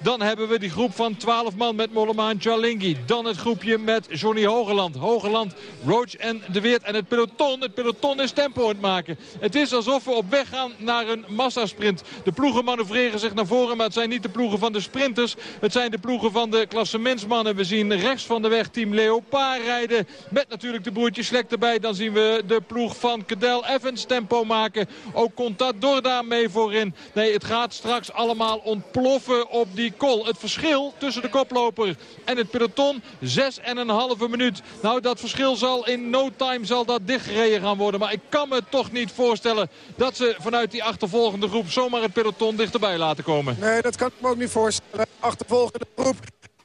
Dan hebben we die groep van 12 man met Mollema en Jalingi. Dan het groepje met Johnny Hogeland. Hogeland, Roach en De Weert. En het peloton, het peloton is tempo aan het maken. Het is alsof we op weg gaan naar een massasprint. De ploegen manoeuvreren zich naar voren, maar het zijn niet de ploegen van de sprinters. Het zijn de ploegen van de klassementsmannen. We zien rechts van de weg team Leopard rijden. Met natuurlijk de broertjes Slek erbij. Dan zien we de ploeg van Cadel Evans tempo maken. Ook Contador daarmee voorin. Nee, het gaat straks allemaal ontploffen op die kol. Het verschil tussen de koploper en het peloton, 6,5 minuut. Nou, dat verschil zal in no time zal dat dichtgereden gaan worden. Maar ik kan me toch niet voorstellen dat ze vanuit die achtervolgende groep zomaar het peloton dichterbij laten komen. Nee, dat kan ik me ook niet voorstellen. Achtervolgende groep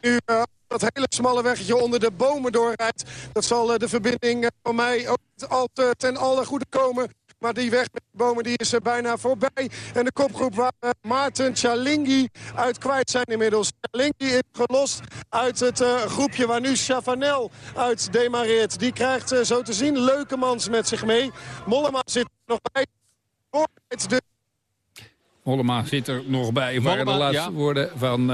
nu uh, dat hele smalle weggetje onder de bomen doorrijdt. Dat zal uh, de verbinding uh, van mij ook al ten alle goede komen. Maar die weg met de bomen die is er bijna voorbij. En de kopgroep waar uh, Maarten Chalingi uit kwijt zijn inmiddels. Chalingi is gelost uit het uh, groepje waar nu Chavanel uit demareert. Die krijgt uh, zo te zien Leukemans met zich mee. Mollema zit er nog bij. De... Mollema zit er nog bij. Waren de laatste ja. woorden van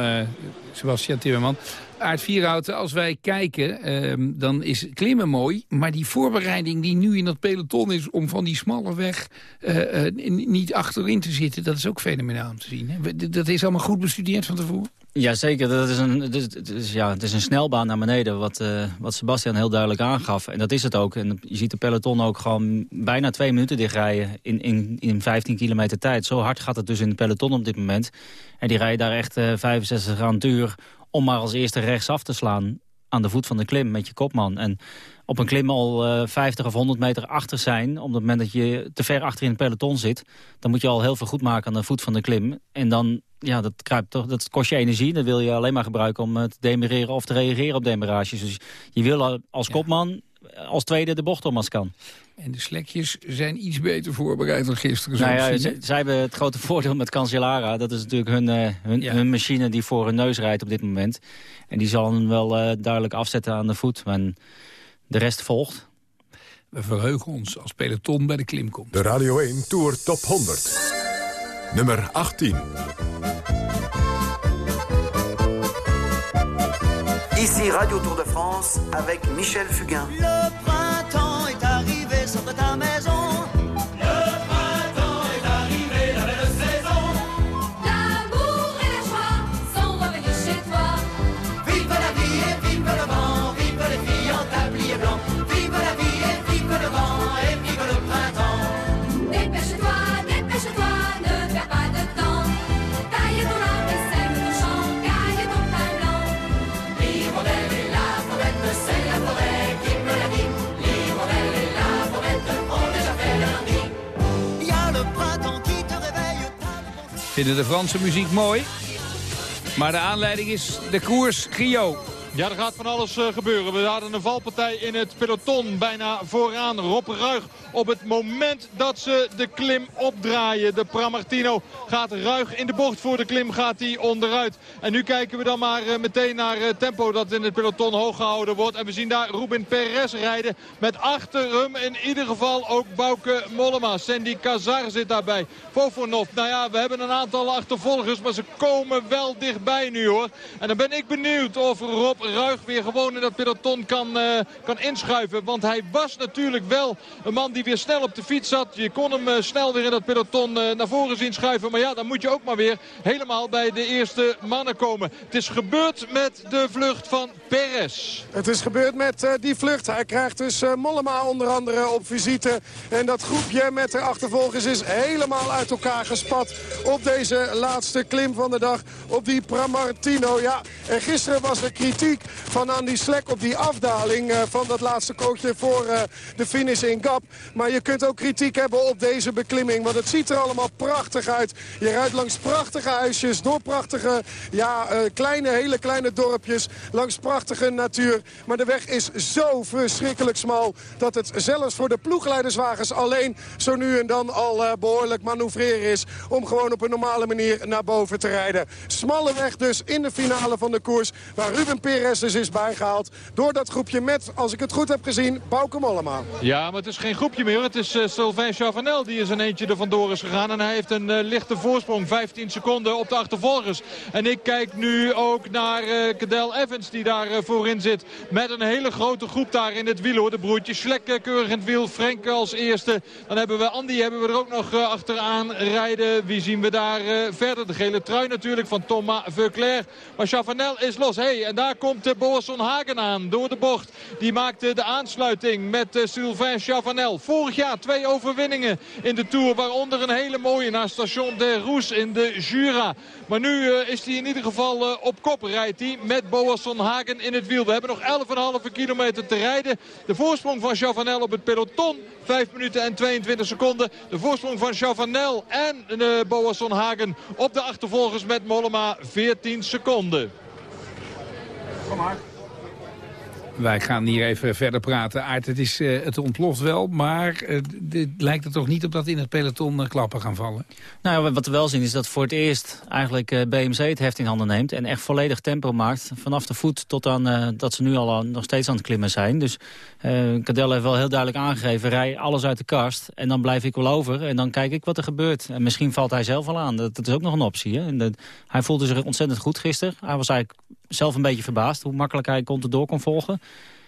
Sebastian Timmerman. Aard Vierhouten, als wij kijken, uh, dan is klimmen mooi. Maar die voorbereiding die nu in dat peloton is om van die smalle weg uh, uh, niet achterin te zitten, dat is ook fenomenaal om te zien. Hè? Dat is allemaal goed bestudeerd van tevoren. Jazeker, dat is een, het is, ja, het is een snelbaan naar beneden, wat, uh, wat Sebastian heel duidelijk aangaf. En dat is het ook. En je ziet de peloton ook gewoon bijna twee minuten dichtrijden in, in, in 15 kilometer tijd. Zo hard gaat het dus in de peloton op dit moment. En die rijden daar echt uh, 65 aan om maar als eerste rechtsaf te slaan aan de voet van de klim met je kopman. En op een klim al uh, 50 of 100 meter achter zijn... op het moment dat je te ver achter in het peloton zit... dan moet je al heel veel goed maken aan de voet van de klim. En dan, ja, dat, kruipt toch, dat kost je energie. Dat wil je alleen maar gebruiken om te demereren of te reageren op demerages. Dus je wil als kopman als tweede de bocht om als kan. En de slekjes zijn iets beter voorbereid dan gisteren. Nou ja, zij, hebben het grote voordeel met Cancellara. Dat is natuurlijk hun, uh, hun, ja. hun, machine die voor hun neus rijdt op dit moment. En die zal hem wel uh, duidelijk afzetten aan de voet. En de rest volgt. We verheugen ons als peloton bij de klim komt. De Radio 1 Tour Top 100. Nummer 18. Ici Radio Tour de France avec Michel Fugain. Le printemps est arrivé sur ta maison. Vinden de Franse muziek mooi? Maar de aanleiding is de koers Gio. Ja, er gaat van alles uh, gebeuren. We hadden een valpartij in het peloton. Bijna vooraan Rob Ruig. Op het moment dat ze de klim opdraaien. De Pramartino gaat ruig in de bocht. Voor de klim gaat hij onderuit. En nu kijken we dan maar uh, meteen naar uh, tempo dat in het peloton hoog gehouden wordt. En we zien daar Ruben Perez rijden. Met achter hem in ieder geval ook Bouke Mollema. Sandy Kazar zit daarbij. Fofonov. Nou ja, we hebben een aantal achtervolgers. Maar ze komen wel dichtbij nu hoor. En dan ben ik benieuwd of Rob Ruig weer gewoon in dat peloton kan, uh, kan inschuiven. Want hij was natuurlijk wel een man die weer snel op de fiets zat. Je kon hem uh, snel weer in dat peloton uh, naar voren zien schuiven. Maar ja, dan moet je ook maar weer helemaal bij de eerste mannen komen. Het is gebeurd met de vlucht van Perez. Het is gebeurd met die vlucht. Hij krijgt dus Mollema onder andere op visite. En dat groepje met de achtervolgers is helemaal uit elkaar gespat op deze laatste klim van de dag. Op die Pramartino. Ja, en gisteren was er kritiek van Andy Slek op die afdaling eh, van dat laatste kootje voor eh, de finish in Gap. Maar je kunt ook kritiek hebben op deze beklimming. Want het ziet er allemaal prachtig uit. Je rijdt langs prachtige huisjes, door prachtige, ja, eh, kleine, hele kleine dorpjes. Langs prachtige natuur. Maar de weg is zo verschrikkelijk smal dat het zelfs voor de ploegleiderswagens alleen zo nu en dan al eh, behoorlijk manoeuvreren is. Om gewoon op een normale manier naar boven te rijden. Smalle weg dus in de finale van de koers. Waar Ruben Perez dus is bijgehaald. Door dat groepje met, als ik het goed heb gezien, Bauke Mollema. Ja, maar het is geen groepje meer. Het is uh, Sylvain Chavanel die is een eentje er vandoor is gegaan. En hij heeft een uh, lichte voorsprong. 15 seconden op de achtervolgers. En ik kijk nu ook naar uh, Cadel Evans die daar voorin zit. Met een hele grote groep daar in het wiel. Hoor. De broertjes Slek keurig in het wiel. Frenk als eerste. Dan hebben we Andy hebben we er ook nog achteraan rijden. Wie zien we daar verder? De gele trui natuurlijk van Thomas Veuclair. Maar Chavanel is los. Hey, en daar komt Boasson Hagen aan door de bocht. Die maakte de aansluiting met Sylvain Chavanel. Vorig jaar twee overwinningen in de Tour. Waaronder een hele mooie naar Station de Roes in de Jura. Maar nu uh, is hij in ieder geval op kop rijdt hij met Boasson Hagen in het wiel. We hebben nog 11,5 kilometer te rijden. De voorsprong van Chavanel op het peloton. 5 minuten en 22 seconden. De voorsprong van Chavanel en uh, Boasson Hagen op de achtervolgers met Mollema 14 seconden. Kom maar. Wij gaan hier even verder praten. Aard, het, is, uh, het ontploft wel, maar uh, dit lijkt er toch niet op dat in het peloton uh, klappen gaan vallen? Nou, wat we wel zien is dat voor het eerst eigenlijk BMC het heft in handen neemt... en echt volledig tempo maakt, vanaf de voet tot aan dat ze nu al nog steeds aan het klimmen zijn. Dus Cadel heeft wel heel duidelijk aangegeven, rij alles uit de kast... en dan blijf ik wel over en dan kijk ik wat er gebeurt. En misschien valt hij zelf al aan, dat, dat is ook nog een optie. Hè? En hij voelde zich ontzettend goed gisteren. Hij was eigenlijk zelf een beetje verbaasd hoe makkelijk hij kon door kon volgen.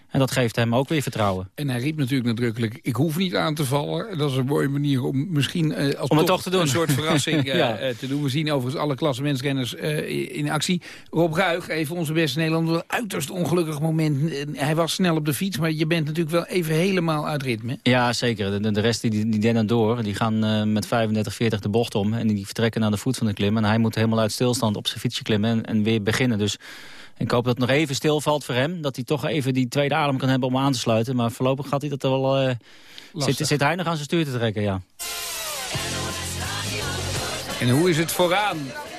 En dat geeft hem ook weer vertrouwen. En hij riep natuurlijk nadrukkelijk, ik hoef niet aan te vallen. Dat is een mooie manier om misschien uh, als om het toch te doen. een soort verrassing uh, ja. uh, te doen. We zien overigens alle klassementsrenners in actie. Rob Ruig, even onze beste Nederlander, een uiterst ongelukkig moment. hij was snel op de fiets, maar je bent natuurlijk wel even helemaal uit ritme. Ja, zeker. De, de rest die, die dennen door. Die gaan met 35, 40 de bocht om. En die vertrekken naar de voet van de klim. En hij moet helemaal uit stilstand op zijn fietsje klimmen en, en weer beginnen. Dus ik hoop dat het nog even stilvalt voor hem. Dat hij toch even die tweede adem kan hebben om aan te sluiten. Maar voorlopig gaat hij dat er wel... Uh, zit, zit hij nog aan zijn stuur te trekken, ja. En hoe is het vooraan?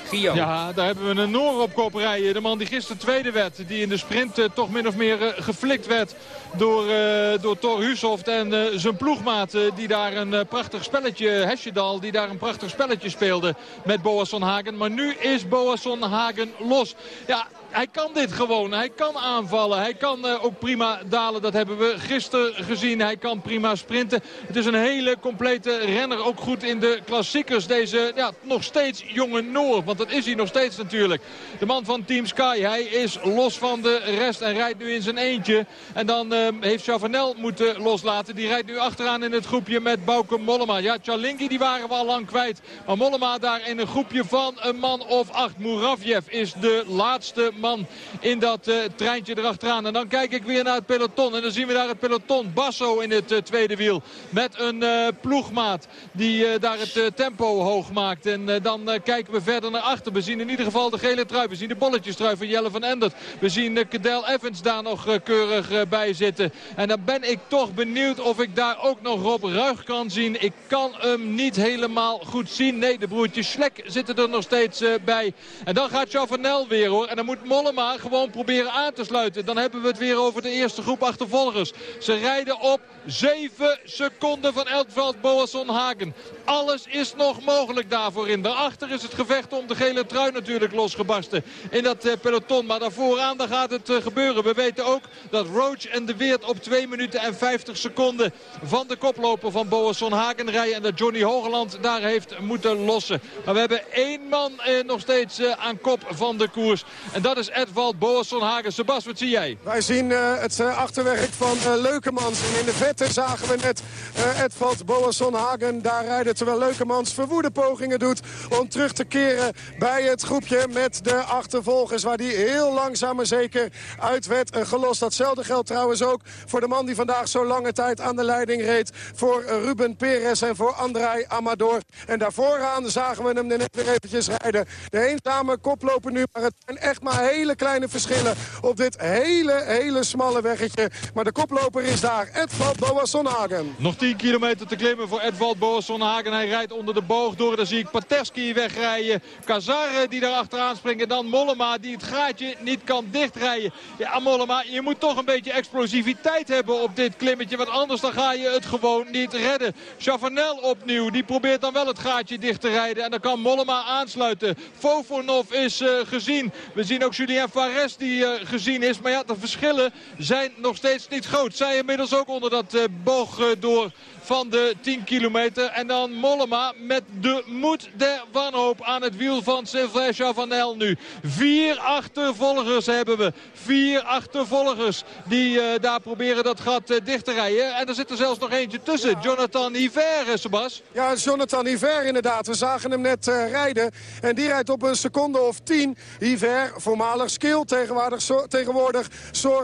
Gio. Ja, daar hebben we een Noor op kop rijden. De man die gisteren tweede werd. Die in de sprint uh, toch min of meer uh, geflikt werd door, uh, door Thor Hushoft en zijn ploegmaat. die daar een prachtig spelletje, Hesjedal, die daar een prachtig spelletje speelde met Boas van Hagen. Maar nu is Boas van Hagen los. Ja, hij kan dit gewoon. Hij kan aanvallen. Hij kan uh, ook prima dalen. Dat hebben we gisteren gezien. Hij kan prima sprinten. Het is een hele complete renner. Ook goed in de klassiekers. Deze ja, nog steeds jonge Noor. Want dat is hij nog steeds natuurlijk. De man van Team Sky. Hij is los van de rest en rijdt nu in zijn eentje. En dan uh, heeft Chavanel moeten loslaten. Die rijdt nu achteraan in het groepje met Bauke Mollema. Ja, Chalingi die waren we al lang kwijt. Maar Mollema daar in een groepje van een man of acht. Muravjev is de laatste man in dat uh, treintje erachteraan. En dan kijk ik weer naar het peloton. En dan zien we daar het peloton. Basso in het uh, tweede wiel. Met een uh, ploegmaat die daar het tempo hoog maakt. En dan kijken we verder naar achter. We zien in ieder geval de gele trui. We zien de bolletjestrui van Jelle van Endert. We zien Cadel Evans daar nog keurig bij zitten. En dan ben ik toch benieuwd of ik daar ook nog Rob Ruig kan zien. Ik kan hem niet helemaal goed zien. Nee, de broertjes Slek zitten er nog steeds bij. En dan gaat Chavanel weer hoor. En dan moet Mollema gewoon proberen aan te sluiten. Dan hebben we het weer over de eerste groep achtervolgers. Ze rijden op 7 seconden van Elkveld Boasson Hagen. Alles is nog mogelijk daarvoor in. Daarachter is het gevecht om de gele trui natuurlijk losgebarsten in dat uh, peloton. Maar daar vooraan daar gaat het uh, gebeuren. We weten ook dat Roach en de Weert op 2 minuten en 50 seconden van de koploper van Boasson Hagen rijden. En dat Johnny Hogeland daar heeft moeten lossen. Maar we hebben één man eh, nog steeds aan kop van de koers. En dat is Edvald Boasson Hagen. Sebas, wat zie jij? Wij zien uh, het uh, achterwerk van uh, Leukemans. En in de vette zagen we net Edvald Boasson Hagen daar rijden. Terwijl Leukemans verwoede pogingen doet om terug te keren bij het groepje met de achtervolgers. Waar die heel langzaam maar zeker uit werd gelost. Datzelfde geldt trouwens ook voor de man die vandaag zo lange tijd aan de leiding reed. Voor Ruben Perez en voor André Amador. En daarvooraan zagen we hem net weer eventjes rijden. De eenzame koploper nu, maar het zijn echt maar hele kleine verschillen op dit hele, hele smalle weggetje. Maar de koploper is daar, Edvald Boasson-Hagen. Nog 10 kilometer te klimmen voor Edvald Boasson-Hagen. Hij rijdt onder de boog door. Daar zie ik Paterski wegrijden. Kazar die daar achteraan springt. Dan Mollema die het gaatje niet kan dichtrijden. Ja, Mollema, je moet toch een beetje explosiviteit hebben op dit klimmetje. Want anders dan ga je het gewoon niet redden. Chavanel opnieuw. Die probeert dan wel het gaatje dicht te rijden. En dan kan Mollema aansluiten. Fofonov is uh, gezien. We zien ook Julien Fares die uh, gezien is. Maar ja, de verschillen zijn nog steeds niet groot. Zij inmiddels ook onder dat uh, boog door van de 10 kilometer. En dan Mollema met de moed der wanhoop aan het wiel van Sylvain Chavanel nu. Vier achtervolgers hebben we. Vier achtervolgers die uh, daar proberen dat gat uh, dicht te rijden. En er zit er zelfs nog eentje tussen. Ja. Jonathan Hiver, Sebas. Ja, Jonathan Hiver inderdaad. We zagen hem net uh, rijden. En die rijdt op een seconde of tien. Hiver, voormalig skill, tegenwoordig, so, tegenwoordig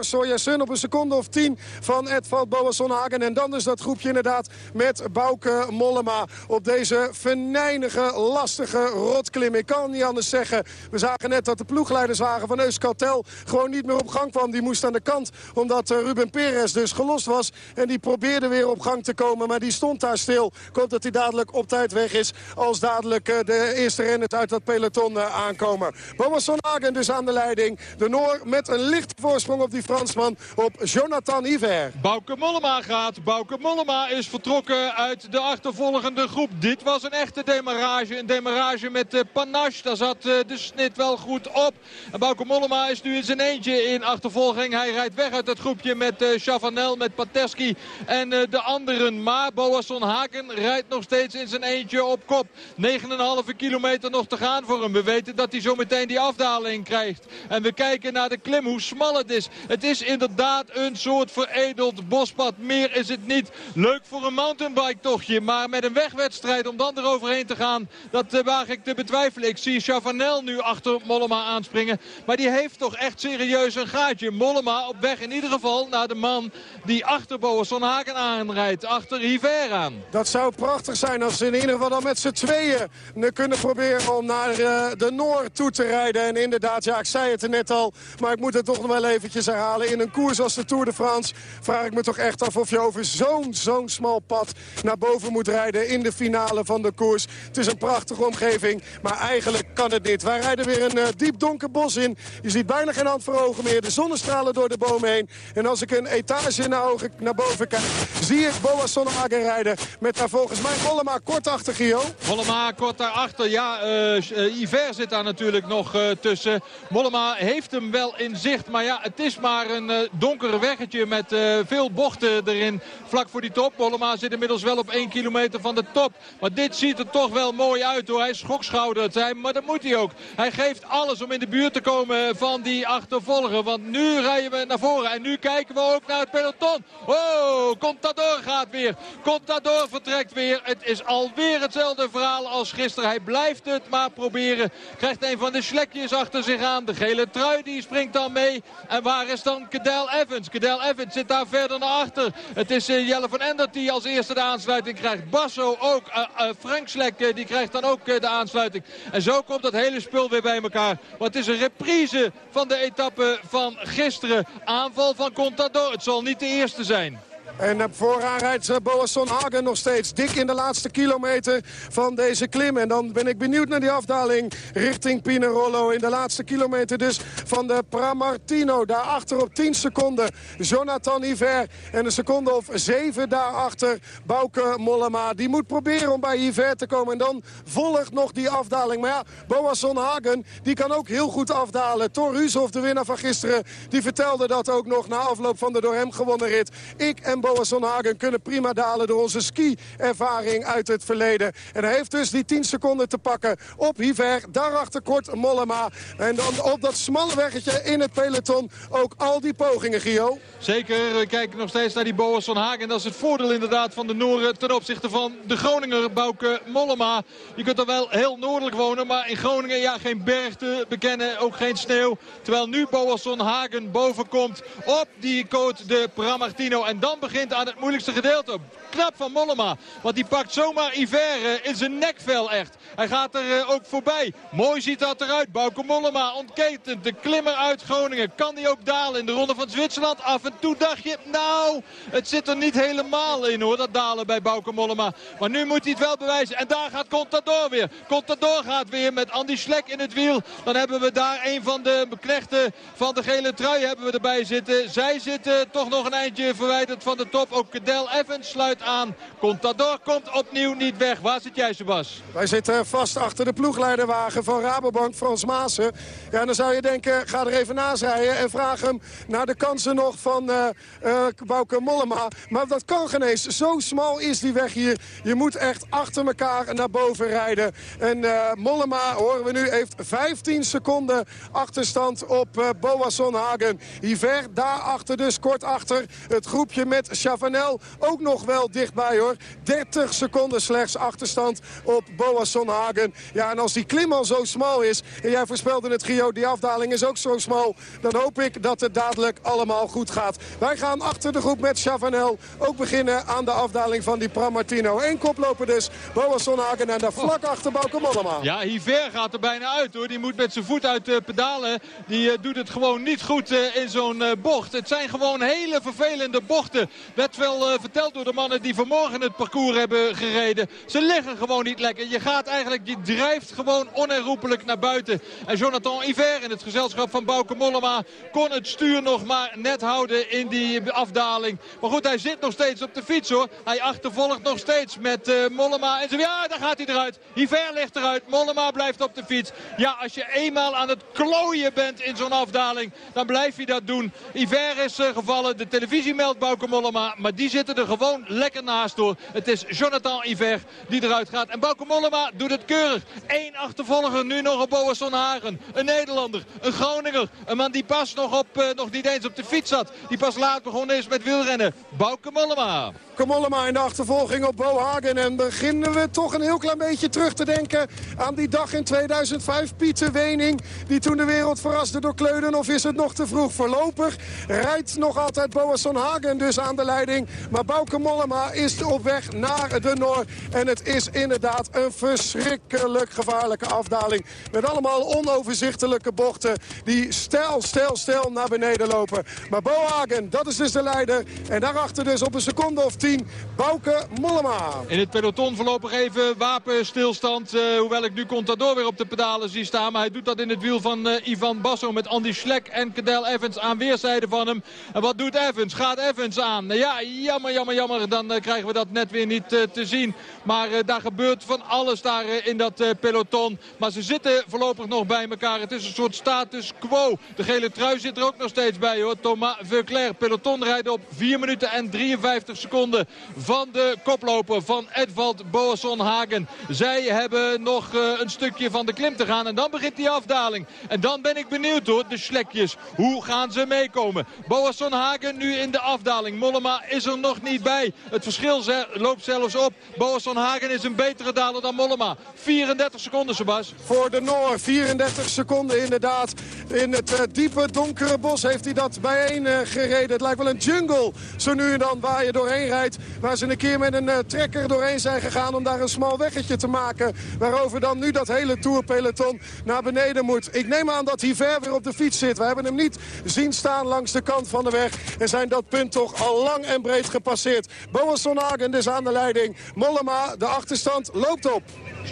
Sojasun op een seconde of tien van Edvald Boasson-Hagen. En dan is dat groepje inderdaad met Bouke Mollema op deze venijnige, lastige rotklim. Ik kan niet anders zeggen. We zagen net dat de ploegleiderswagen van Euskaltel gewoon niet meer op gang kwam. Die moest aan de kant omdat Ruben Perez dus gelost was. En die probeerde weer op gang te komen, maar die stond daar stil. Ik hoop dat hij dadelijk op tijd weg is als dadelijk de eerste renners uit dat peloton aankomen. Boasson Hagen dus aan de leiding. De Noor met een lichte voorsprong op die Fransman op Jonathan Hiver. Bouke Mollema gaat. Bouke Mollema is vertrokken uit de achtervolgende groep. Dit was een echte demarrage. Een demarrage met uh, panache. Daar zat uh, de snit wel goed op. En Bauke Mollema is nu in zijn eentje in achtervolging. Hij rijdt weg uit het groepje met uh, Chavanel, met Pateski en de anderen. Maar Boasson Haken rijdt nog steeds in zijn eentje op kop. 9,5 kilometer nog te gaan voor hem. We weten dat hij zo meteen die afdaling krijgt. En we kijken naar de klim, hoe smal het is. Het is inderdaad een soort veredeld bospad. Meer is het niet. Leuk voor een mountainbike tochtje. Maar met een wegwedstrijd om dan eroverheen te gaan, dat uh, waag ik te betwijfelen. Ik zie Chavanel nu achter Mollema aanspringen. Maar die heeft toch echt serieus een gaatje. Mollema op weg in ieder geval naar de man die achter Boasson Haken aanrijdt. Achter Hiver aan. Dat zou prachtig zijn als ze in ieder geval dan met z'n tweeën kunnen proberen om naar uh, de Noord toe te rijden. En inderdaad, ja, ik zei het er net al, maar ik moet het toch nog wel eventjes herhalen. In een koers als de Tour de France vraag ik me toch echt af of je over zo'n zo'n smal pad naar boven moet rijden in de finale van de koers. Het is een prachtige omgeving, maar eigenlijk kan het niet. Wij rijden weer een uh, diep donker bos in. Je ziet bijna geen hand voor ogen meer. De zonnestralen door de bomen heen. En als ik een etage naar, ogen, naar boven kijk, zie ik Boas Sonnehagen rijden. Met daar volgens mij Mollema kort achter, Gio. Mollema kort daarachter. Ja, uh, Iver zit daar natuurlijk nog tussen. Mollema heeft hem wel in zicht. Maar ja, het is maar een donker weggetje met veel bochten erin. Vlak voor die top. Mollema zit inmiddels wel op 1 kilometer van de top. Maar dit ziet er toch wel mooi uit hoor. Hij schokschoudert. Hij, maar dat moet hij ook. Hij geeft alles om in de buurt te komen van die achtervolger. Want nu rijden we naar voren. En nu kijken we ook naar het peloton. Oh, Contador gaat weer. Contador vertrekt weer. Het is alweer hetzelfde verhaal als gisteren. Hij blijft het maar proberen. Krijgt een van de slekjes achter zich aan. De gele trui die springt dan mee. En waar is dan Cadel Evans? Cadel Evans zit daar verder naar achter. Het is uh, Jelle van Endert die als eerste de aansluiting krijgt. Basso ook. Uh, Frank Slek die krijgt dan ook de aansluiting. En zo komt dat hele spul weer bij elkaar. Want het is een reprise van de etappe van gisteren. Aanval van Contador. Het zal niet de eerste zijn. En vooraan rijdt Boasson Hagen nog steeds dik in de laatste kilometer van deze klim. En dan ben ik benieuwd naar die afdaling richting Pinerolo. In de laatste kilometer dus van de Pramartino. Daarachter op 10 seconden Jonathan Hiver. En een seconde of 7 daarachter Bouke Mollema. Die moet proberen om bij Hiver te komen. En dan volgt nog die afdaling. Maar ja, Boasson Hagen die kan ook heel goed afdalen. Thor de winnaar van gisteren, die vertelde dat ook nog na afloop van de door hem gewonnen rit. Ik en Boasson Hagen kunnen prima dalen door onze ski-ervaring uit het verleden. En hij heeft dus die 10 seconden te pakken op Hiver. Daarachter kort Mollema. En dan op dat smalle weggetje in het peloton ook al die pogingen, Gio. Zeker, we kijken nog steeds naar die Boasson Hagen. Dat is het voordeel inderdaad van de Noren ten opzichte van de Groninger Bouke Mollema. Je kunt er wel heel noordelijk wonen, maar in Groningen ja, geen berg te bekennen, ook geen sneeuw. Terwijl nu Boasson Hagen bovenkomt op die coat de Pramartino. En dan begint aan het moeilijkste gedeelte. Knap van Mollema. Want die pakt zomaar Iver in zijn nekvel echt. Hij gaat er eh, ook voorbij. Mooi ziet dat eruit. Bauke Mollema ontketend. De klimmer uit Groningen. Kan die ook dalen in de ronde van Zwitserland? Af en toe dacht je, nou, het zit er niet helemaal in hoor, dat dalen bij Bauke Mollema. Maar nu moet hij het wel bewijzen. En daar gaat Contador weer. Contador gaat weer met Andy Schlek in het wiel. Dan hebben we daar een van de knechten van de gele trui hebben we erbij zitten. Zij zitten toch nog een eindje verwijderd van top. Ook Cadel Evans sluit aan. Contador komt opnieuw niet weg. Waar zit jij, Sebas? Wij zitten vast achter de ploegleiderwagen van Rabobank, Frans Maassen. Ja, dan zou je denken, ga er even naast rijden en vraag hem naar de kansen nog van uh, Bouke Mollema. Maar dat kan geen eens. Zo smal is die weg hier. Je moet echt achter elkaar naar boven rijden. En uh, Mollema, horen we nu, heeft 15 seconden achterstand op uh, Boasson Hagen. Hiver daarachter dus, kort achter. Het groepje met Chavanel ook nog wel dichtbij hoor. 30 seconden slechts achterstand op Boasson Hagen. Ja, en als die klim al zo smal is, en jij voorspelde het Gio, die afdaling is ook zo smal, dan hoop ik dat het dadelijk allemaal goed gaat. Wij gaan achter de groep met Chavanel ook beginnen aan de afdaling van die Pramartino. Eén koploper dus, Boasson Hagen en daar vlak achter Bauke Mollema. Ja, Hiver gaat er bijna uit hoor. Die moet met zijn voet uit de pedalen. Die uh, doet het gewoon niet goed uh, in zo'n uh, bocht. Het zijn gewoon hele vervelende bochten. Werd wel verteld door de mannen die vanmorgen het parcours hebben gereden. Ze liggen gewoon niet lekker. Je gaat eigenlijk, je drijft gewoon onherroepelijk naar buiten. En Jonathan Hiver in het gezelschap van Bauke Mollema kon het stuur nog maar net houden in die afdaling. Maar goed, hij zit nog steeds op de fiets hoor. Hij achtervolgt nog steeds met Mollema. En zo, ja, daar gaat hij eruit. Hiver ligt eruit. Mollema blijft op de fiets. Ja, als je eenmaal aan het klooien bent in zo'n afdaling, dan blijf je dat doen. Iver is uh, gevallen, de televisie meldt Bauke Mollema, maar die zitten er gewoon lekker naast door. Het is Jonathan Iver die eruit gaat. En Bauke Mollema doet het keurig. Eén achtervolger nu nog op Boasson Hagen. Een Nederlander, een Groninger, een man die pas nog, op, uh, nog niet eens op de fiets zat. Die pas laat begonnen is met wielrennen. Bauke Mollema. Mollema in de achtervolging op Bo Hagen. En beginnen we toch een heel klein beetje terug te denken aan die dag in 2005. Pieter Wening, die toen de wereld verraste door Kleuden. Of is het nog te vroeg voorlopig? Rijdt nog altijd Boasson Hagen dus aan de leiding. Maar Bauke Mollema is op weg naar de Noor. En het is inderdaad een verschrikkelijk gevaarlijke afdaling. Met allemaal onoverzichtelijke bochten die stel, stel, stel naar beneden lopen. Maar Bo Hagen, dat is dus de leider. En daarachter dus op een seconde of 10 Bauke Mollema. In het peloton voorlopig even wapenstilstand. Uh, hoewel ik nu Contador weer op de pedalen zie staan. Maar hij doet dat in het wiel van uh, Ivan Basso met Andy Schlek en Cadel Evans aan weerszijden van hem. En wat doet Evans? Gaat Evans aan? Ja, jammer, jammer, jammer. Dan uh, krijgen we dat net weer niet te zien. Maar daar gebeurt van alles daar in dat peloton. Maar ze zitten voorlopig nog bij elkaar. Het is een soort status quo. De gele trui zit er ook nog steeds bij hoor. Thomas Veuclair. Peloton rijdt op 4 minuten en 53 seconden van de koploper van Edvald Boasson Hagen. Zij hebben nog een stukje van de klim te gaan en dan begint die afdaling. En dan ben ik benieuwd hoor, de slekjes. Hoe gaan ze meekomen? Boasson Hagen nu in de afdaling. Mollema is er nog niet bij. Het verschil loopt zelfs op. Boasson Hagen is een betere daler dan Mollema. 34 seconden, Sebas. Voor de Noor, 34 seconden inderdaad. In het uh, diepe, donkere bos heeft hij dat bijeen uh, gereden. Het lijkt wel een jungle, zo nu en dan, waar je doorheen rijdt. Waar ze een keer met een uh, trekker doorheen zijn gegaan om daar een smal weggetje te maken. Waarover dan nu dat hele tourpeloton naar beneden moet. Ik neem aan dat hij ver weer op de fiets zit. We hebben hem niet zien staan langs de kant van de weg. En zijn dat punt toch al lang en breed gepasseerd. Boasson Hagen dus aan de leiding. Mollema, de achterstand, loopt op.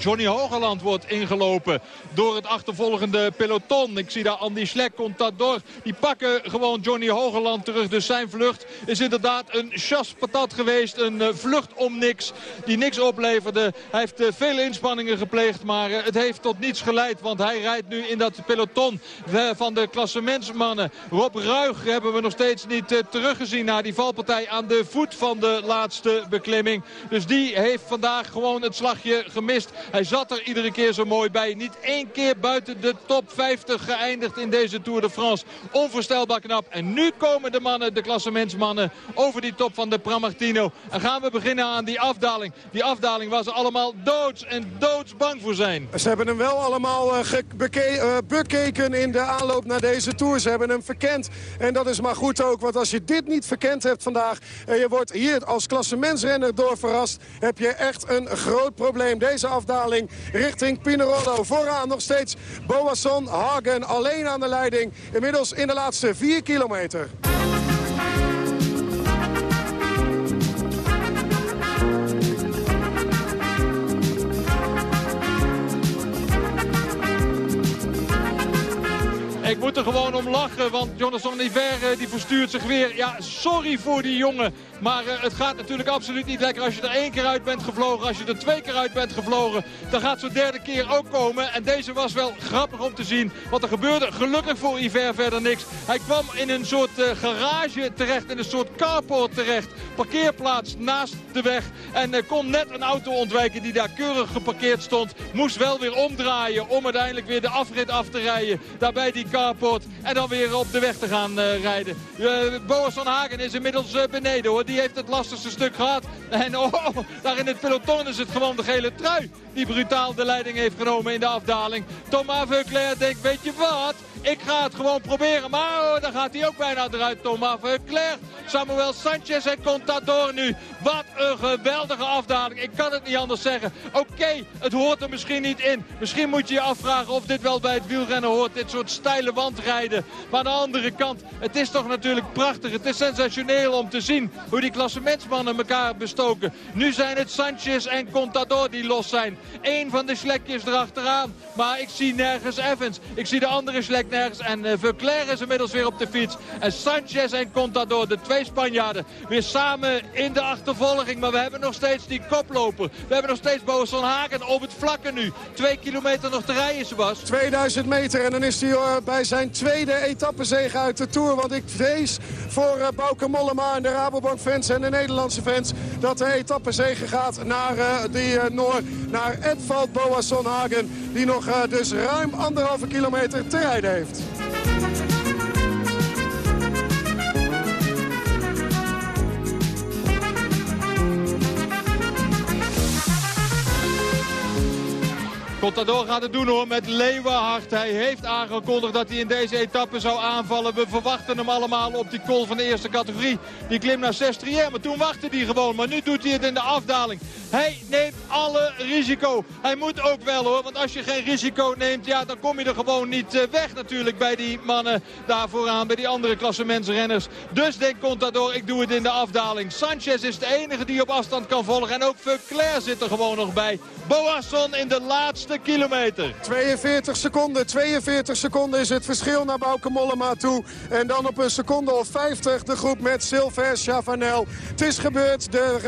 Johnny Hogeland wordt ingelopen door het achtervolgende peloton. Ik zie daar Andy Schlek, Contador. Die pakken gewoon Johnny Hogeland terug. Dus zijn vlucht is inderdaad een chaspatat geweest. Een uh, vlucht om niks. Die niks opleverde. Hij heeft uh, vele inspanningen gepleegd. Maar uh, het heeft tot niets geleid. Want hij rijdt nu in dat peloton van de klassementsmannen. Rob Ruig hebben we nog steeds niet teruggezien. Na die valpartij aan de voet van de laatste beklimming. Dus die heeft vandaag gewoon het slagje gemist. Hij zat er iedere keer zo mooi bij. Niet één keer buiten de top 50 geëindigd in deze Tour de France. Onvoorstelbaar knap. En nu komen de mannen, de klassementsmannen, over die top van de Pramartino. En gaan we beginnen aan die afdaling. Die afdaling waar ze allemaal doods en doodsbang voor zijn. Ze hebben hem wel allemaal eh, bekeken in de aanloop naar deze Tour. Ze hebben hem verkend. En dat is maar goed ook. Want als je dit niet verkend hebt vandaag... en je wordt hier als klassementsrenner door verrast... heb je echt een groot probleem. Deze afdaling richting Pinerolo. Vooraan nog steeds Boasson Hagen alleen aan de leiding. Inmiddels in de laatste vier kilometer. Ik moet er gewoon om lachen, want Jonathan Niver eh, die verstuurt zich weer. Ja, sorry voor die jongen. Maar eh, het gaat natuurlijk absoluut niet lekker als je er één keer uit bent gevlogen. Als je er twee keer uit bent gevlogen, dan gaat zo'n derde keer ook komen. En deze was wel grappig om te zien. Want er gebeurde gelukkig voor Iver verder niks. Hij kwam in een soort eh, garage terecht, in een soort carport terecht. Parkeerplaats naast de weg. En eh, kon net een auto ontwijken die daar keurig geparkeerd stond. Moest wel weer omdraaien om uiteindelijk weer de afrit af te rijden. Daarbij die En dan weer op de weg te gaan eh, rijden. Uh, Boas van Hagen is inmiddels eh, beneden hoor. Die heeft het lastigste stuk gehad. En oh, daar in het peloton is het gewoon de gele trui. Die brutaal de leiding heeft genomen in de afdaling. Thomas Veuclair denkt, weet je wat? Ik ga het gewoon proberen. Maar oh, dan gaat hij ook bijna eruit, Thomas Veuclair. Samuel Sanchez en Contador nu. Wat een geweldige afdaling. Ik kan het niet anders zeggen. Oké, het hoort er misschien niet in. Misschien moet je je afvragen of dit wel bij het wielrennen hoort. Dit soort steile wandrijden. Maar aan de andere kant, het is toch natuurlijk prachtig. Het is sensationeel om te zien hoe die klassementsmannen elkaar bestoken. Nu zijn het Sanchez en Contador die los zijn. Eén van de slekjes erachteraan. Maar ik zie nergens Evans. Ik zie de andere slek En uh, Veuclair is inmiddels weer op de fiets. En Sanchez en Contador, de twee Spanjaarden, weer samen in de achtervolging. Maar we hebben nog steeds die koploper. We hebben nog steeds Boas van Hagen op het vlakke nu. Twee kilometer nog te rijden, Sebas. 2000 meter en dan is hij uh, bij zijn tweede etappezege uit de Tour. Want ik vrees voor uh, Mollema en de Rabobank fans en de Nederlandse fans... dat de etappezege gaat naar die Noor, naar Edvald Boasson Hagen... die nog dus ruim anderhalve kilometer te rijden heeft. heeft. Contador gaat het doen hoor met Leeuwenhart. Hij heeft aangekondigd dat hij in deze etappe zou aanvallen. We verwachten hem allemaal op die call van de eerste categorie. Die klim naar Sestriere, maar toen wachtte hij gewoon. Maar nu doet hij het in de afdaling. Hij neemt alle risico. Hij moet ook wel hoor, want als je geen risico neemt... ja, dan kom je er gewoon niet weg natuurlijk bij die mannen daar vooraan. Bij die andere klassementsrenners. Dus denkt Contador, ik doe het in de afdaling. Sanchez is de enige die op afstand kan volgen. En ook Veuclair zit er gewoon nog bij. Boasson in de laatste kilometer. 42 seconden, 42 seconden is het verschil naar Bauke Mollema toe. En dan op een seconde of 50 de groep met Silver Chavanel. Het is gebeurd, de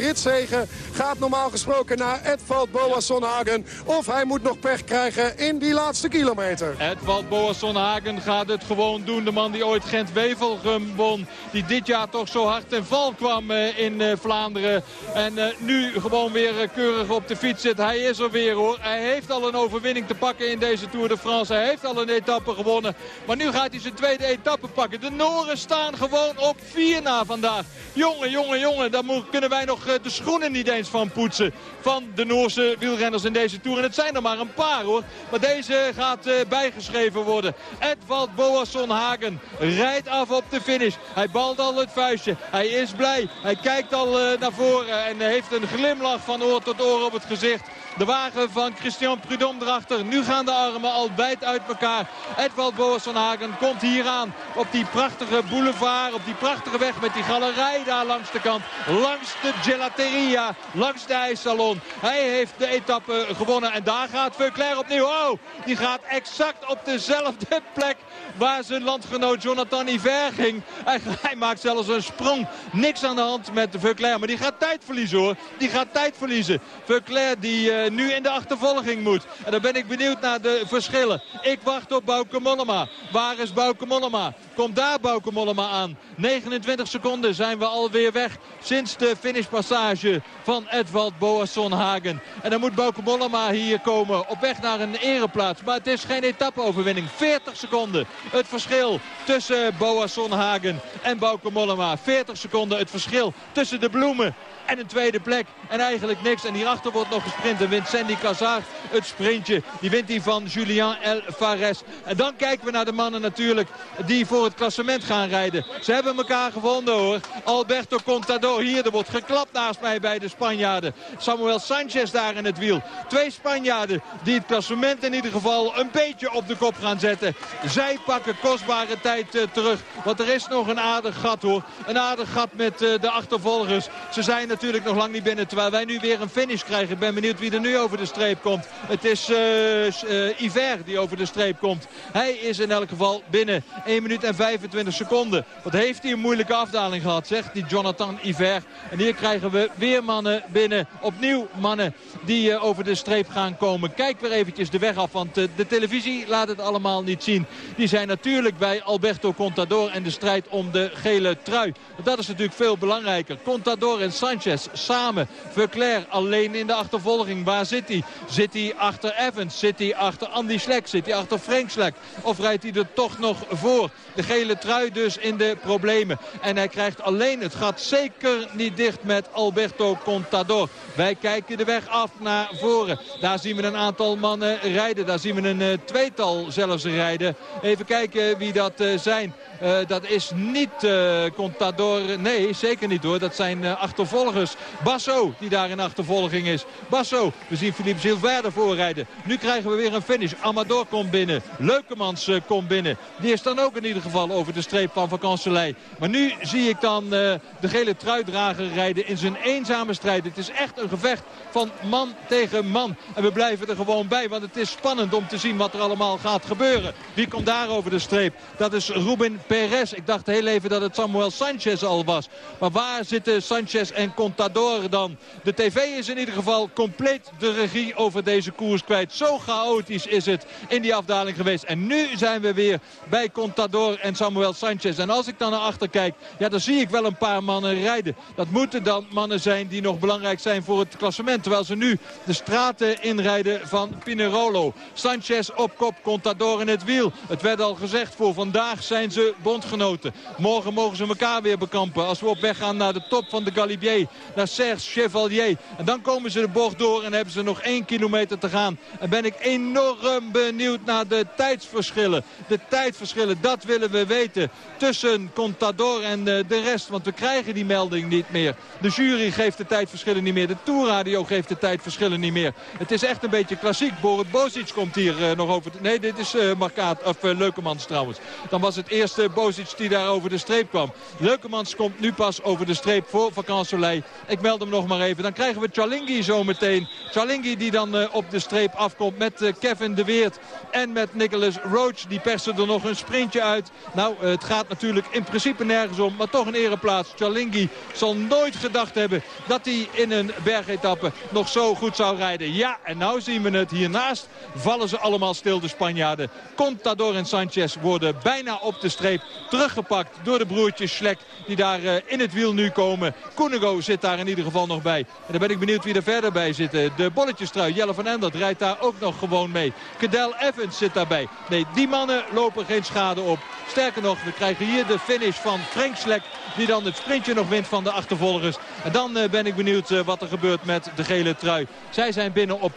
ritzegen gaat normaal gesproken naar Edvald Boasson Hagen. Of hij moet nog pech krijgen in die laatste kilometer. Edvald Boasson Hagen gaat het gewoon doen. De man die ooit Gent-Wevelgem won. Die dit jaar toch zo hard ten val kwam in Vlaanderen. En nu gewoon weer keurig op de fiets zit. Hij is er weer hoor. Hij heeft al een overwinning te pakken in deze Tour de France. Hij heeft al een etappe gewonnen. Maar nu gaat hij zijn tweede etappe pakken. De Noren staan gewoon op vier na vandaag. Jongen, jongen, jongen. Daar kunnen wij nog de schoenen niet eens van poetsen. Van de Noorse wielrenners in deze Tour. En het zijn er maar een paar hoor. Maar deze gaat uh, bijgeschreven worden. Edvald Boasson Hagen rijdt af op de finish. Hij balt al het vuistje. Hij is blij. Hij kijkt al uh, naar voren. En heeft een glimlach van oor tot oor op het gezicht. De wagen van Christian Prudhomme erachter. Nu gaan de armen al wijd uit elkaar. Edvald Boas van Hagen komt hier aan op die prachtige boulevard. Op die prachtige weg met die galerij daar langs de kant. Langs de gelateria. Langs de ijssalon. Hij heeft de etappe gewonnen. En daar gaat Veuclair opnieuw. Oh, die gaat exact op dezelfde plek waar zijn landgenoot Jonathan Iver ging. Hij, maakt zelfs een sprong. Niks aan de hand met Veuclair. Maar die gaat tijd verliezen hoor. Die gaat tijd verliezen. Veuclair die... Eh, nu in de achtervolging moet. En dan ben ik benieuwd naar de verschillen. Ik wacht op Bauke Mollema. Waar is Bauke Mollema? Komt daar Bauke Mollema aan? 29 seconden zijn we alweer weg sinds de finishpassage van Edvald Boasson Hagen. En dan moet Bauke Mollema hier komen op weg naar een ereplaats. Maar het is geen etappeoverwinning. 40 seconden het verschil tussen Boasson Hagen en Bauke Mollema. 40 seconden het verschil tussen de bloemen en een tweede plek. En eigenlijk niks. En hierachter wordt nog gesprint. En wint Sandy Cazard het sprintje. Die wint hij van Julien El. En dan kijken we naar de mannen natuurlijk die voor het klassement gaan rijden. Ze hebben elkaar gevonden hoor. Alberto Contador hier. Er wordt geklapt naast mij bij de Spanjaarden. Samuel Sanchez daar in het wiel. Twee Spanjaarden die het klassement in ieder geval een beetje op de kop gaan zetten. Zij pakken kostbare tijd uh, terug. Want er is nog een aardig gat hoor. Een aardig gat met uh, de achtervolgers. Ze zijn natuurlijk nog lang niet binnen. Terwijl wij nu weer een finish krijgen. Ik ben benieuwd wie er nu over de streep komt. Het is uh, Iver die over de streep komt. Hij is in elk geval binnen 1 minuut en 25 seconden. Wat heeft hij een moeilijke afdaling gehad, zegt die Jonathan Iver. En hier krijgen we weer mannen binnen. Opnieuw mannen die uh, over de streep gaan komen. Kijk weer eventjes de weg af, want de televisie laat het allemaal niet zien. Die zijn natuurlijk bij Alberto Contador en de strijd om de gele trui. Dat is natuurlijk veel belangrijker. Contador en Sanchez samen. Verclair alleen in de achtervolging. Waar zit hij? Zit hij achter Evans? Zit hij achter Andy Slek? Zit hij achter Frank Slek? Of rijdt hij er toch nog voor? De gele trui dus in de problemen. En hij krijgt alleen het gat zeker niet dicht met Alberto Contador. Wij kijken de weg af naar voren. Daar zien we een aantal mannen rijden. Daar zien we een uh, tweetal zelfs rijden. Even kijken wie dat uh, zijn. Uh, dat is niet Contador. Nee, zeker niet hoor. Dat zijn uh, achtervolgers. Basso, die daar in achtervolging is. Basso, we zien Philippe Gilbert ervoor rijden. Nu krijgen we weer een finish. Amador komt binnen. Leukemans komt binnen. Die is dan ook in ieder geval over de streep van Vakanselij. Maar nu zie ik dan de gele truidrager rijden in zijn eenzame strijd. Het is echt een gevecht van man tegen man. En we blijven er gewoon bij, want het is spannend om te zien wat er allemaal gaat gebeuren. Wie komt daar over de streep? Dat is Ruben Perez. Ik dacht heel even dat het Samuel Sanchez al was. Maar waar zitten Sanchez en Contador dan? De tv is in ieder geval compleet de regie over deze koers kwijt. Zo chaotisch is het in die afdaling geweest. En nu zijn we weer bij Contador en Samuel Sanchez. En als ik dan naar achter kijk, ja, dan zie ik wel een paar mannen rijden. Dat moeten dan mannen zijn die nog belangrijk zijn voor het klassement. Terwijl ze nu de straten inrijden van Pinerolo. Sanchez op kop, Contador in het wiel. Het werd al gezegd, voor vandaag zijn ze bondgenoten. Morgen mogen ze elkaar weer bekampen. Als we op weg gaan naar de top van de Galibier. Naar Serge Chevalier. En dan komen ze de bocht door en hebben ze nog één kilometer te gaan. En ben ik enorm benieuwd naar de tijdsverschillen. De tijdverschillen, dat willen we weten. Tussen Contador en de rest. Want we krijgen die melding niet meer. De jury geeft de tijdverschillen niet meer. De Tourradio geeft de tijdverschillen niet meer. Het is echt een beetje klassiek. Borut Bosic komt hier uh, nog over. Nee, dit is uh, Markaat, of Leukemans trouwens. Dan was het eerste Bosic die daar over de streep kwam. Leukemans komt nu pas over de streep voor Vakansolei. Ik meld hem nog maar even. Dan krijgen we Chalingi zo meteen. Chalingi die dan op de streep afkomt met Kevin de Weert en met Nicholas Roach. Die persen er nog een sprintje uit. Nou, het gaat natuurlijk in principe nergens om, maar toch een ereplaats. Chalingi zal nooit gedacht hebben dat hij in een bergetappe nog zo goed zou rijden. Ja, en nou zien we het. Hiernaast vallen ze allemaal stil, de Spanjaarden. Contador en Sanchez worden bijna op de streep teruggepakt door de broertjes Schlek. Die daar in het wiel nu komen. Koenigo zit daar in ieder geval nog bij. En dan ben ik benieuwd wie er verder bij zit. De bolletjestrui, Jelle van Endert rijdt daar ook nog gewoon mee. Cadel Evans zit daarbij. Nee, die mannen lopen geen schade op. Sterker nog, we krijgen hier de finish van Frank Slek. Die dan het sprintje nog wint van de achtervolgers. En dan uh, ben ik benieuwd uh, wat er gebeurt met de gele trui. Zij zijn binnen op 4.30.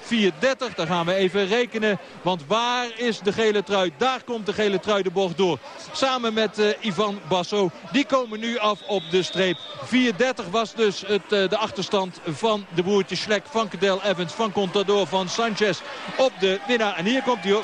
Daar gaan we even rekenen. Want waar is de gele trui? Daar komt de gele trui de bocht door. Samen met uh, Ivan Basso. Die komen nu af op de streep. 4.30 was dus het, de achterstand van de broertjes Schlek, van Cadel Evans, van Contador, van Sanchez op de winnaar. En hier komt hij hoor,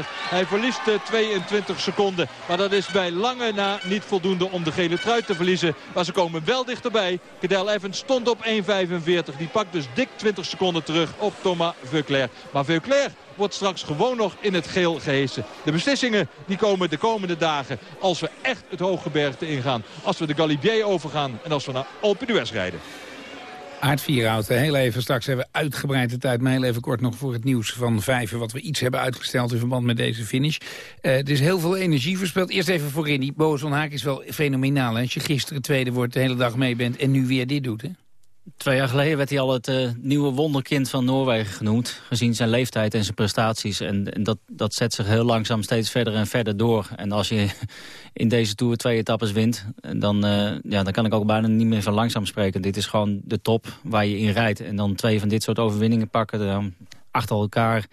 4.52. Hij verliest 22 seconden. Maar dat is bij lange na niet voldoende om de gele trui te verliezen. Maar ze komen wel dichterbij. Cadel Evans stond op 1.45. Die pakt dus dik 20 seconden terug op Thomas Veuclair. Maar Veuclair wordt straks gewoon nog in het geel gehesen. De beslissingen die komen de komende dagen als we echt het hooggebergte ingaan. Als we de Galibier overgaan en als we naar Alpe d'Huez rijden. Aard Vierhouten, heel even. Straks hebben we uitgebreid de tijd, maar heel even kort nog voor het nieuws van vijven. Wat we iets hebben uitgesteld in verband met deze finish. Uh, er is heel veel energie verspild. Eerst even voor. Boos van Haak is wel fenomenaal. Als je gisteren tweede wordt, de hele dag mee bent en nu weer dit doet, hè? Twee jaar geleden werd hij al het uh, nieuwe wonderkind van Noorwegen genoemd. Gezien zijn leeftijd en zijn prestaties. En, en, dat, dat zet zich heel langzaam steeds verder en verder door. En als je in deze Tour twee etappes wint... dan, uh, ja, dan kan ik ook bijna niet meer van langzaam spreken. Dit is gewoon de top waar je in rijdt. En dan twee van dit soort overwinningen pakken... Dan achter elkaar